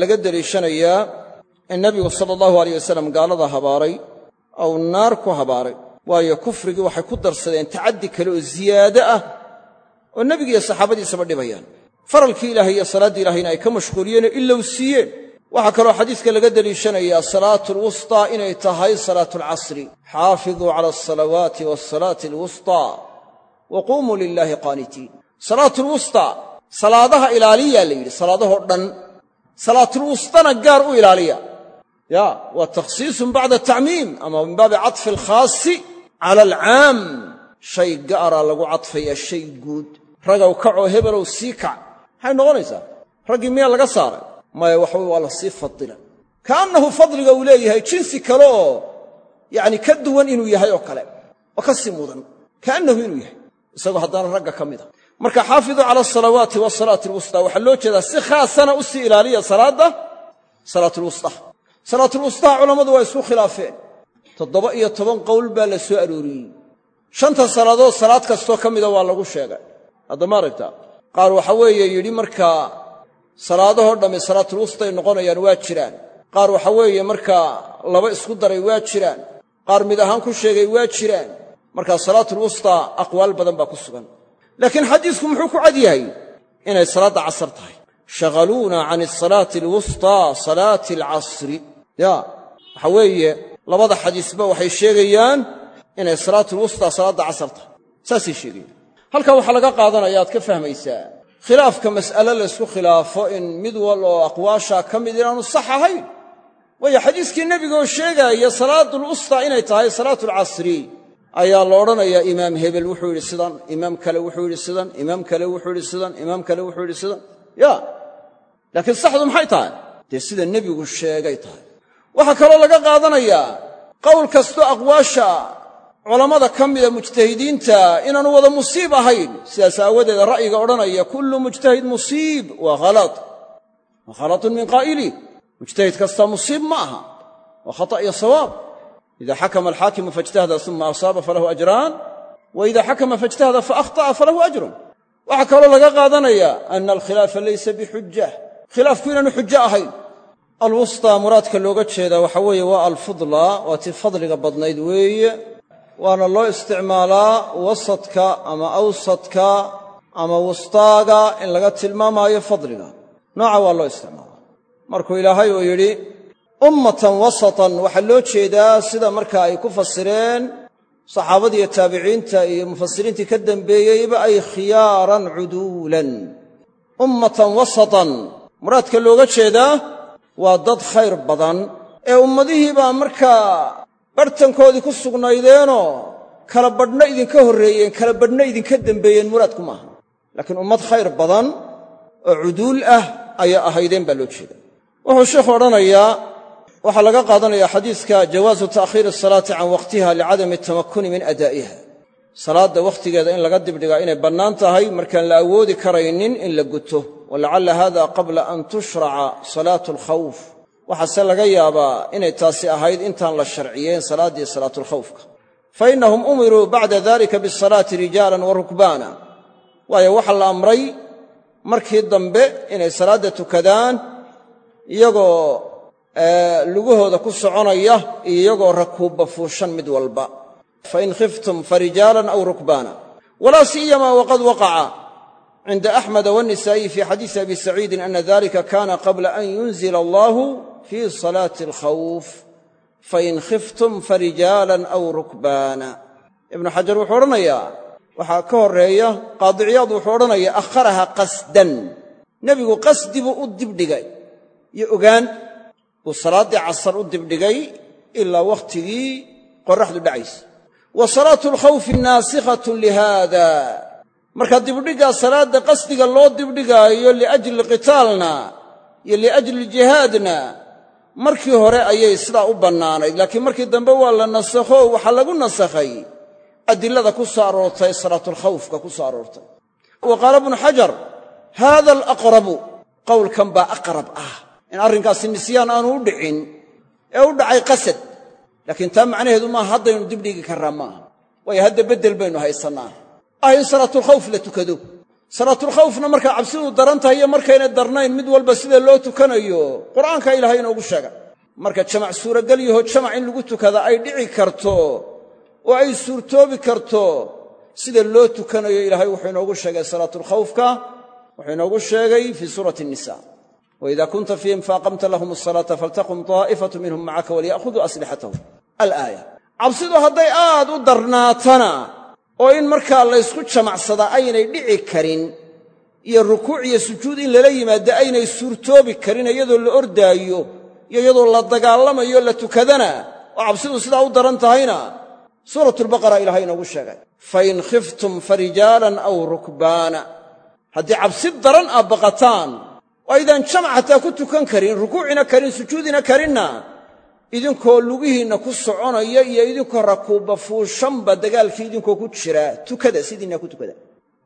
laga deliishanayaa in nebigu sala allahu aleyh wasalam gaalada habaaray ou naar ku habaaray. Waayo kufrigii waxay ku darsadeen tacaddi kale oo ziyaado ah oo nebigiiyo saxaabadiisaba dhibayaan. Faralkii ilaahay iyo salaaddii ilahayna ay ka mashquuliyeenoo ilow siiyeen waxaa kaloo xadiiska laga deliishanayaa salaatu alwustaa inay tahay salaatu alcasri xaafiduu cala alsalawaati waasalaati alwustaa wa quumuu lilaahi qaanitiin. Salaatu lwustaa salaadaha ilaaliyaa la yidhi salaadahoo dhan. Salaatulwustana gaar u ilaaliya ya waa takhsiisun bacda tacmiim ama min baabi catfi alkhaasi cala alcaam. Shay gaaraa lagu cadfayaa shay guud. Ragow kacoo hebelow sii kac. Maxay noqonaysaa? Raggii miyaa laga saaray maya waxaweye waa la sii fadila. Kaannahu fadliga uu leeyahay jinsi kale oo yacni ka duwan inuu yahay oo kale oo ka sii mudan kaannahu inuu yahay. Isagoo haddana ragga ka mida. Marka xaafiduu cala asalawaati wasalaati alwustaa waxaa loo jeedaa si khaasana u sii ilaaliya salaadda salaatulwustaa salaatulwustaa culammadu waa isku khilaafeen. Toddoba iyo toban qowl baa la soo arooriyey. Shanta salaadood salaad kastoo ka mida waa lagu sheegay. Hadda ma aragtaa qaar waxa weeye yidhi markaa salaadahoo dhammi salaatulwustay noqonayaan waa jiraan. Qaar waxa weeye markaa laba isku daray waa jiraan. Qaar mid ahaan ku sheegay waa jiraan. Markaa salaatulwustaa aqwaal badan baa ku sugan. Laakiin xadiisku muxuu ku cad yahay? Inay salaadda casar tahay. Shaghaluuna can asalaati alwustaa salaati alcasri ya waxa weeye labada xadiisba waxay sheegayaan inay salaatulwustaa salaadda casar tahay. Saasay sheegayaan. Halkaa waxaa laga qaadanaya aad ka fahmaysaa khilaafka mas'ale laysku khilaafo in mid wal oo aqwaashaa ka mid inaanu sax ahayn. Waayo xadiiskii nebigaoo sheegaaya salaadul ustaa inay tahay salaatulcasri ayaa la odhanayaa imaam hebel wuxuu yidhi sidan. Imaam kale wuxuu yidhi sidan. Imaam kale wuxuu yidhi sidan. Imaam kale wuxuu yidhi sidan. Ya. Laakiin saxdu maxay tahay? Dee sida nebigu sheegay tahay. Waxaa kaloo laga qaadanayaa qowl kastoo aqwaasha culammada ka mida mujtahidiinta inaanu wada musiib ahayn sidaas aawadeeda ra'yiga odhanaya kullu mujtahid musiib waa halad wa khalatun min qaa'ilih mujtahid kastaa musiib ma aha waa khata' iyo sawaab. Ida xakama alxaakimu faijtahada uma asaaba falahu ajraan wa ida xakama faijtahada faahطa'a falahu ajrun. Waxaa kaloo laga qaadanaya ana alkhilaafa laysa bixujah khilaafku inaanu xujo ahayn. Alwustaa muraadka looga jeedaa waxa weeye waa alfudla waa tii fadliga badnayd weeye waana loo isticmaalaa wasadka ama awsadka ama wustaaga in laga tilmaamaayo fadliga. Nooca waa loo isticmaalaa. Markuu ilaahay uu yidhi ummatan wasatan waxaa loo jeedaa sida marka ay ku fasireen saxaabadiiyo taabiciinta iyo mufasiriintii ka dambeeyeyba ay khiyaaran cuduulan. Ummatan wasatan muraadka looga jeedaa waa dad khayr badan. Ee ummadihii baa markaa barhtankoodii ku sugnaydeenoo kala badhna idinka horreeyeen kala badhna idinka dembeeyeen muraadku maaha. Laakiin ummad khayr badan oo cuduul ah ayaa ahaydeen baa loo jeeda wuxuu sheikhu odhanayaa waxaa laga qaadanayaa xadiiska jawaasu ta'khiiri asalaati can waqtiha licadami atamakuni min adaa'iha. Salaadda wakhtigeeda in laga dibdhigaa inay bannaan tahay markaan la awoodi karaynin in la guto walacalla hada qabla an tushraca salaatu alkhawf waxaase laga yaabaa inay taasi ahayd intaan la sharciyeyn salaaddii salaatulkhawfka fa innahum umiruu bacda dalika bisalaati rijaalan wa rukbaana. Waayo waxaa la amray markii dambe inay salaadda tukadaan iyagoo lugahooda ku soconaya iyo iyagoo rakuubba fuushan mid walba. Fain khiftum farijaalan aw rukbaana. Walaa siyamaa waqad waqaca. Cinda axmeda wanisaa'iyi fi xadiisi abi saciidin ana dalika kana qabla an yunzila allahu fi salaati alkhawf fain khiftum farijaalan aw rukbaana ibnu xajar wuxuu odhanayaa waxaa ka horreeya qaadiciyaad wuxuu odhanayaa akharaha qasdan nebigu qasdi buu u dibdhigay iyo ogaan buu salaaddii casar u dibdhigay ilaa wakhtigii qorraxdu dhacaysa wa salaatu alkhawfi naasikhatun lihaada marka dibdhiggaa salaadda qasdiga loo dibdhigaayo liajli qitaalna iyo liajli jihaadna markii hore ayay sidaa u bannaanayd laakiin markii dambe waa la nasakho waxaa lagu nasakhay adilada ku soo aroortay salaatulkhawfka ku soo aroortay. Wa qaala ibnu xajar haada alaqrabu qowlkan baa aqrab ah. In arrinkaasi nisyaan aanu u dhicin ee u dhacay qasad laakiin taa macnaheedu maaha haddaynu dibdhigi karraa maaha. Waayo hadda beddel baynu haysannaa. Ah in salaatulkhawf la tukado salaatulkhawfna markaa cabsidu daran tahay iyo markayna darnayn mid walba sida loo tukanayo qur'aanka ilaahay inoogu sheega. Marka jamac suuragal yaho jamac in lagu tukada ay dhici karto oo ay suurtoobi karto sida loo tukanayo ilaahay wuxuu inoogu sheegay salaatulkhawfka wuxuu inoogu sheegay fii suurati nisa waida kunta fiihim faaqamta lahum asalaata faltaqum taa'ifatu minhum macaka waliya'khuduu aslixatahum alaaya. Cabsidu hadday aad u darnaatana oo in markaa laysku jamacsadaa aynay dhici karin iyo rukuuc iyo sujuud in lala yimaado aynay suurtoobi karin iyadoo la ordaayo iyo iyadoo la dagaalamayo la tukadana oo cabsidu sidaa u daran tahayna suuratulbaqara ilahay inoogu sheegay fain khiftum farijaalan aw rukbaana. Haddii cabsi daran aad baqataan oo aydaan jamac ku tukan karin rukuucina karin sujuudina karinna idinkoo lugihiinna ku soconaya iyo idinkoo rakuubba fuushanba dagaalkii idinkoo ku jira tukada sidiinna ku tukada.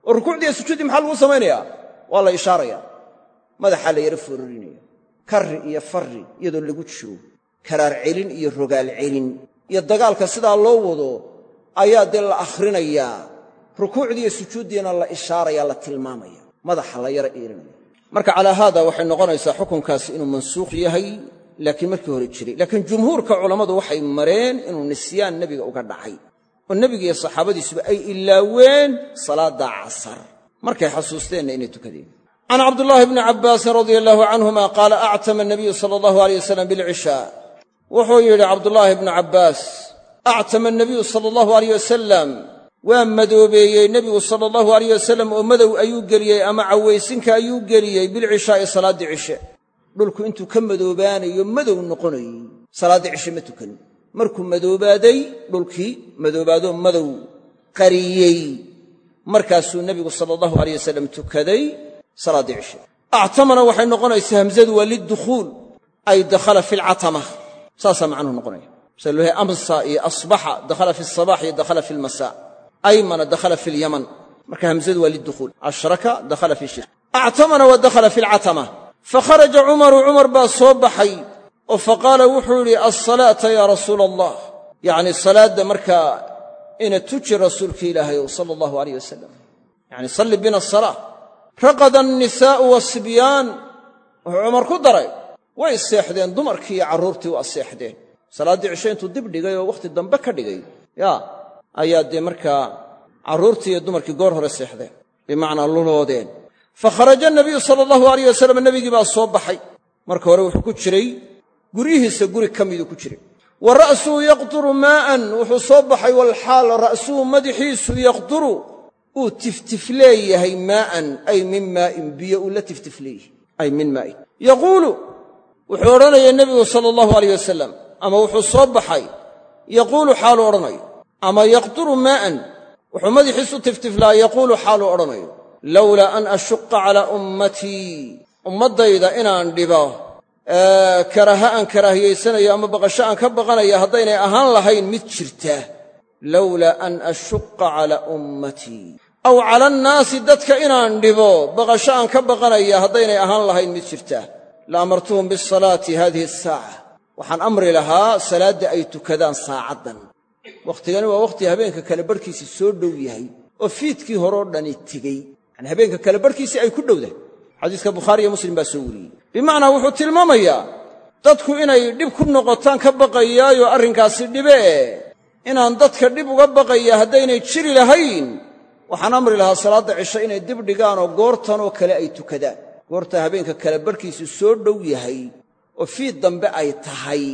Oo rukuucdiiyo sujuuddii maxaa lagu samaynayaa? Waa la ishaaraya madaxaa la yara foorarinaya karri iyo farri iyadoo lagu jiro karaar celin iyo rogaal celin. Iyo dagaalka sidaa loo wado ayaa dee la akhrinayaa. Rukuucdiiyo sujuuddiina la ishaaraya la tilmaamaya madaxa la yara iirinaya marka calaa haada waxay noqonaysaa xukunkaasi inuu mansuukh yahay laakiin markii hore jiray. Laakiin jumhuurka culammadu waxay mareen inuu nisyaan nebiga uga dhacay. Oo nebiga iyo saxaabadiisuba ay ilaaween salaadda casar. Markay xasuusteenna inay tukadeen. Can cabdulaahi bni cabbaasin radia allaahu canhuma qaala actama anabiyu sala allahu aleyh wasalam bilcishaa wuxuu yidhi cabdulaahi bnu cabbaas actama anabiyu sala allahu aleyh wasalam waa madoobeeyey nebigu sala allahu aleyh wasalam oo madow ayuu geliyey ama cawaysinka ayuu geliyey bilcishaa'i salaaddii cishe dhulku intuu ka madoobaanayo madow noqonayey salaaddii cishe ma tukan. Markuu madoobaaday dhulkii madoobaadoo madow qariyey markaasuu nebigu sala allahu aleyh wasalam tukaday salaaddii cishe. Actamana waxay noqonaysaa hamzadu waa lidukhuul ay dakhala fi lcatama saasaa macnuhu noqonaya. Sa lohe amsa iyo asbaxa dakhala fi asabax iyo dakhala fi lmasa aymana dakhala fi lyaman marka hamzadu waa lidukhuul. Ashraka dakhala fi shirk. Actamana wa dakhala fi lcatama fakharaja cumaru cumar baa soo baxay oo faqaala wuxuu yidhi alsalaata yaa rasuula allah yacni salaadda markaa ina tuji rasuulki ilaahayow sala allahu aleyh wasalam yacni salli bina asalaa raqada annisaa'u waasibyaan wuxuu cumar ku daray way seexdeen dumarkii iyo carruurtii waa seexdeen. Salaaddii cishe intuu dib dhigay oo wakhti dambe ka dhigay yaa ayaa dee markaa carruurtii iyo dumarkii goor hore seexdeen. Bimacnaa luloodeen fakharaja nabiyu sala allahu alayh wasalam nebigii baa soo baxay. Marka hore wuxuu ku jiray guryihiisa guri ka miduu ku jiray. Wa ra'suhu yaqduru maa'an wuxuu soo baxay walxaal ra'suhu madaxiisu yaqduru. Uu tiftif leeyahay maa'an ay min maa'in biyo uu la tiftif leeyahay ay min maa'in yaquulu wuxuu odhanaya nebigu sala allahu alayh wasalam ama wuxuu soo baxay. Yaquulu xaaluu odhanayo. Ama yaqduru maa'an wuxuu madaxiisu tiftiflaa yaquulu xaaluu odhanayo lowlaa an ashuqa calaa ummatii ummaddayda inaan dhibo karaha aan karaahiyaysanayo ama baqasho aan ka baqanaya haddaynay ahaan lahayn mid jirta lowlaa an ashuqa calaa ummatii aw cala annaasi dadka inaan dhibo baqasho aan ka baqanaya haddaynay ahaan lahayn mid jirta la amartuhum bisalaati haadihi asaaca waxaan amri lahaa salaadda ay tukadaan saacaddan wakhtigani waa wakhti habeenka kale barhkiisii soo dhow yahay oo fiidkii horeo dhani tegey yani habeenka kale barhkiisii ay ku dhowdahay xadiiska bukhaari iyo muslim baa soo wariyey. Bimacnaa wuxuu tilmaamayaa dadku inay dhib ku noqotaan ka baqayaayo arrinkaasi dhibe. E inaan dadka dhib uga baqaya haddaynay jiri lahayn waxaan amri lahaa salaadda cisho inay dib dhigaan oo goortanoo kale ay tukadaan. Goorta habeenka kale barhkiisu soo dhow yahay oo fiid dambe ay tahay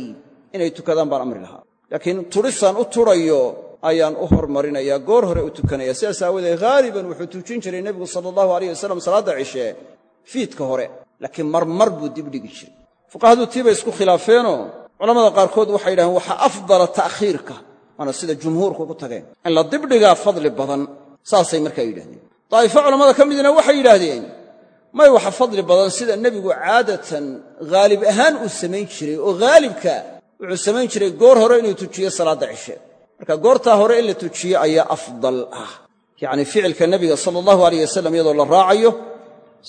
inay tukadaan baan amri lahaa. Laakiin turisaan u turayo ayaan u hormarinayaa goor hore u tukanaya sidaas aawoodee haaliban wuxuu tujin jiray nebigu sala allahu alayh wasalam salaadda cishe fiidka hore. Laakiin marmar buu dibdhigi jiray. Fuqahadu tii bay isku khilaafeenoo culammada qaarkood waxay yidhahdeen waxaa afdala ta'khiirka. Waana sida jumhuurku ku tageen. In la dibdhigaa fadli badan saasay markaa yidhahdeen daa'ifo culammada ka midna waxay yidhaahdeen may waxa fadli badan sida nebigu caadatan haalib ahaan uu samayn jiray oo haalibka wuxuu samayn jiray goor hore inuu tujiyo salaadda cishe marka goortaa hore in la tujiyo ayaa afdal ah. Yacni ficilka nebiga sala allahu alayh wasalam iyadoo la raacayo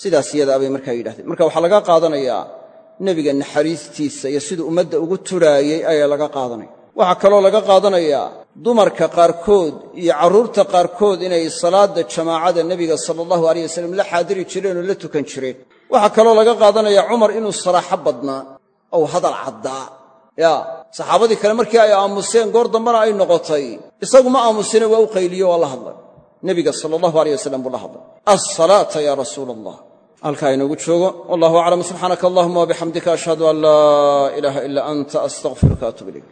sidaas iyadaa bay markaa yidhahdeen marka waxaa laga qaadanayaa nebiga naxariistiisa iyo siduu ummadda ugu turaayey ayaa laga qaadanaya. Waxaa kaloo laga qaadanayaa dumarka qaarkood iyo carruurta qaarkood inay salaadda jamaacada nebiga sala allahu alayh wasalam la xaadiri jireen oo la tukan jireen. Waxaa kaloo laga qaadanayaa cumar inuu saraaxo badnaa. Ou hadal caddaa. Yaa saxaabadii kale markii ay aamuseen goor dambana ay noqotay isagu ma aamusine waa u qayliyo waa la hadlay. Nebiga sala allahu aleyh wasalam buu la hadlay. Alsalaata yaa rasuula allah halkaa inoogu joogo. Wallahu aclam subxaanaka allahuma wabixamdika ashhadu an laa ilaaha ilaa anta astaqfiruka atub ilayk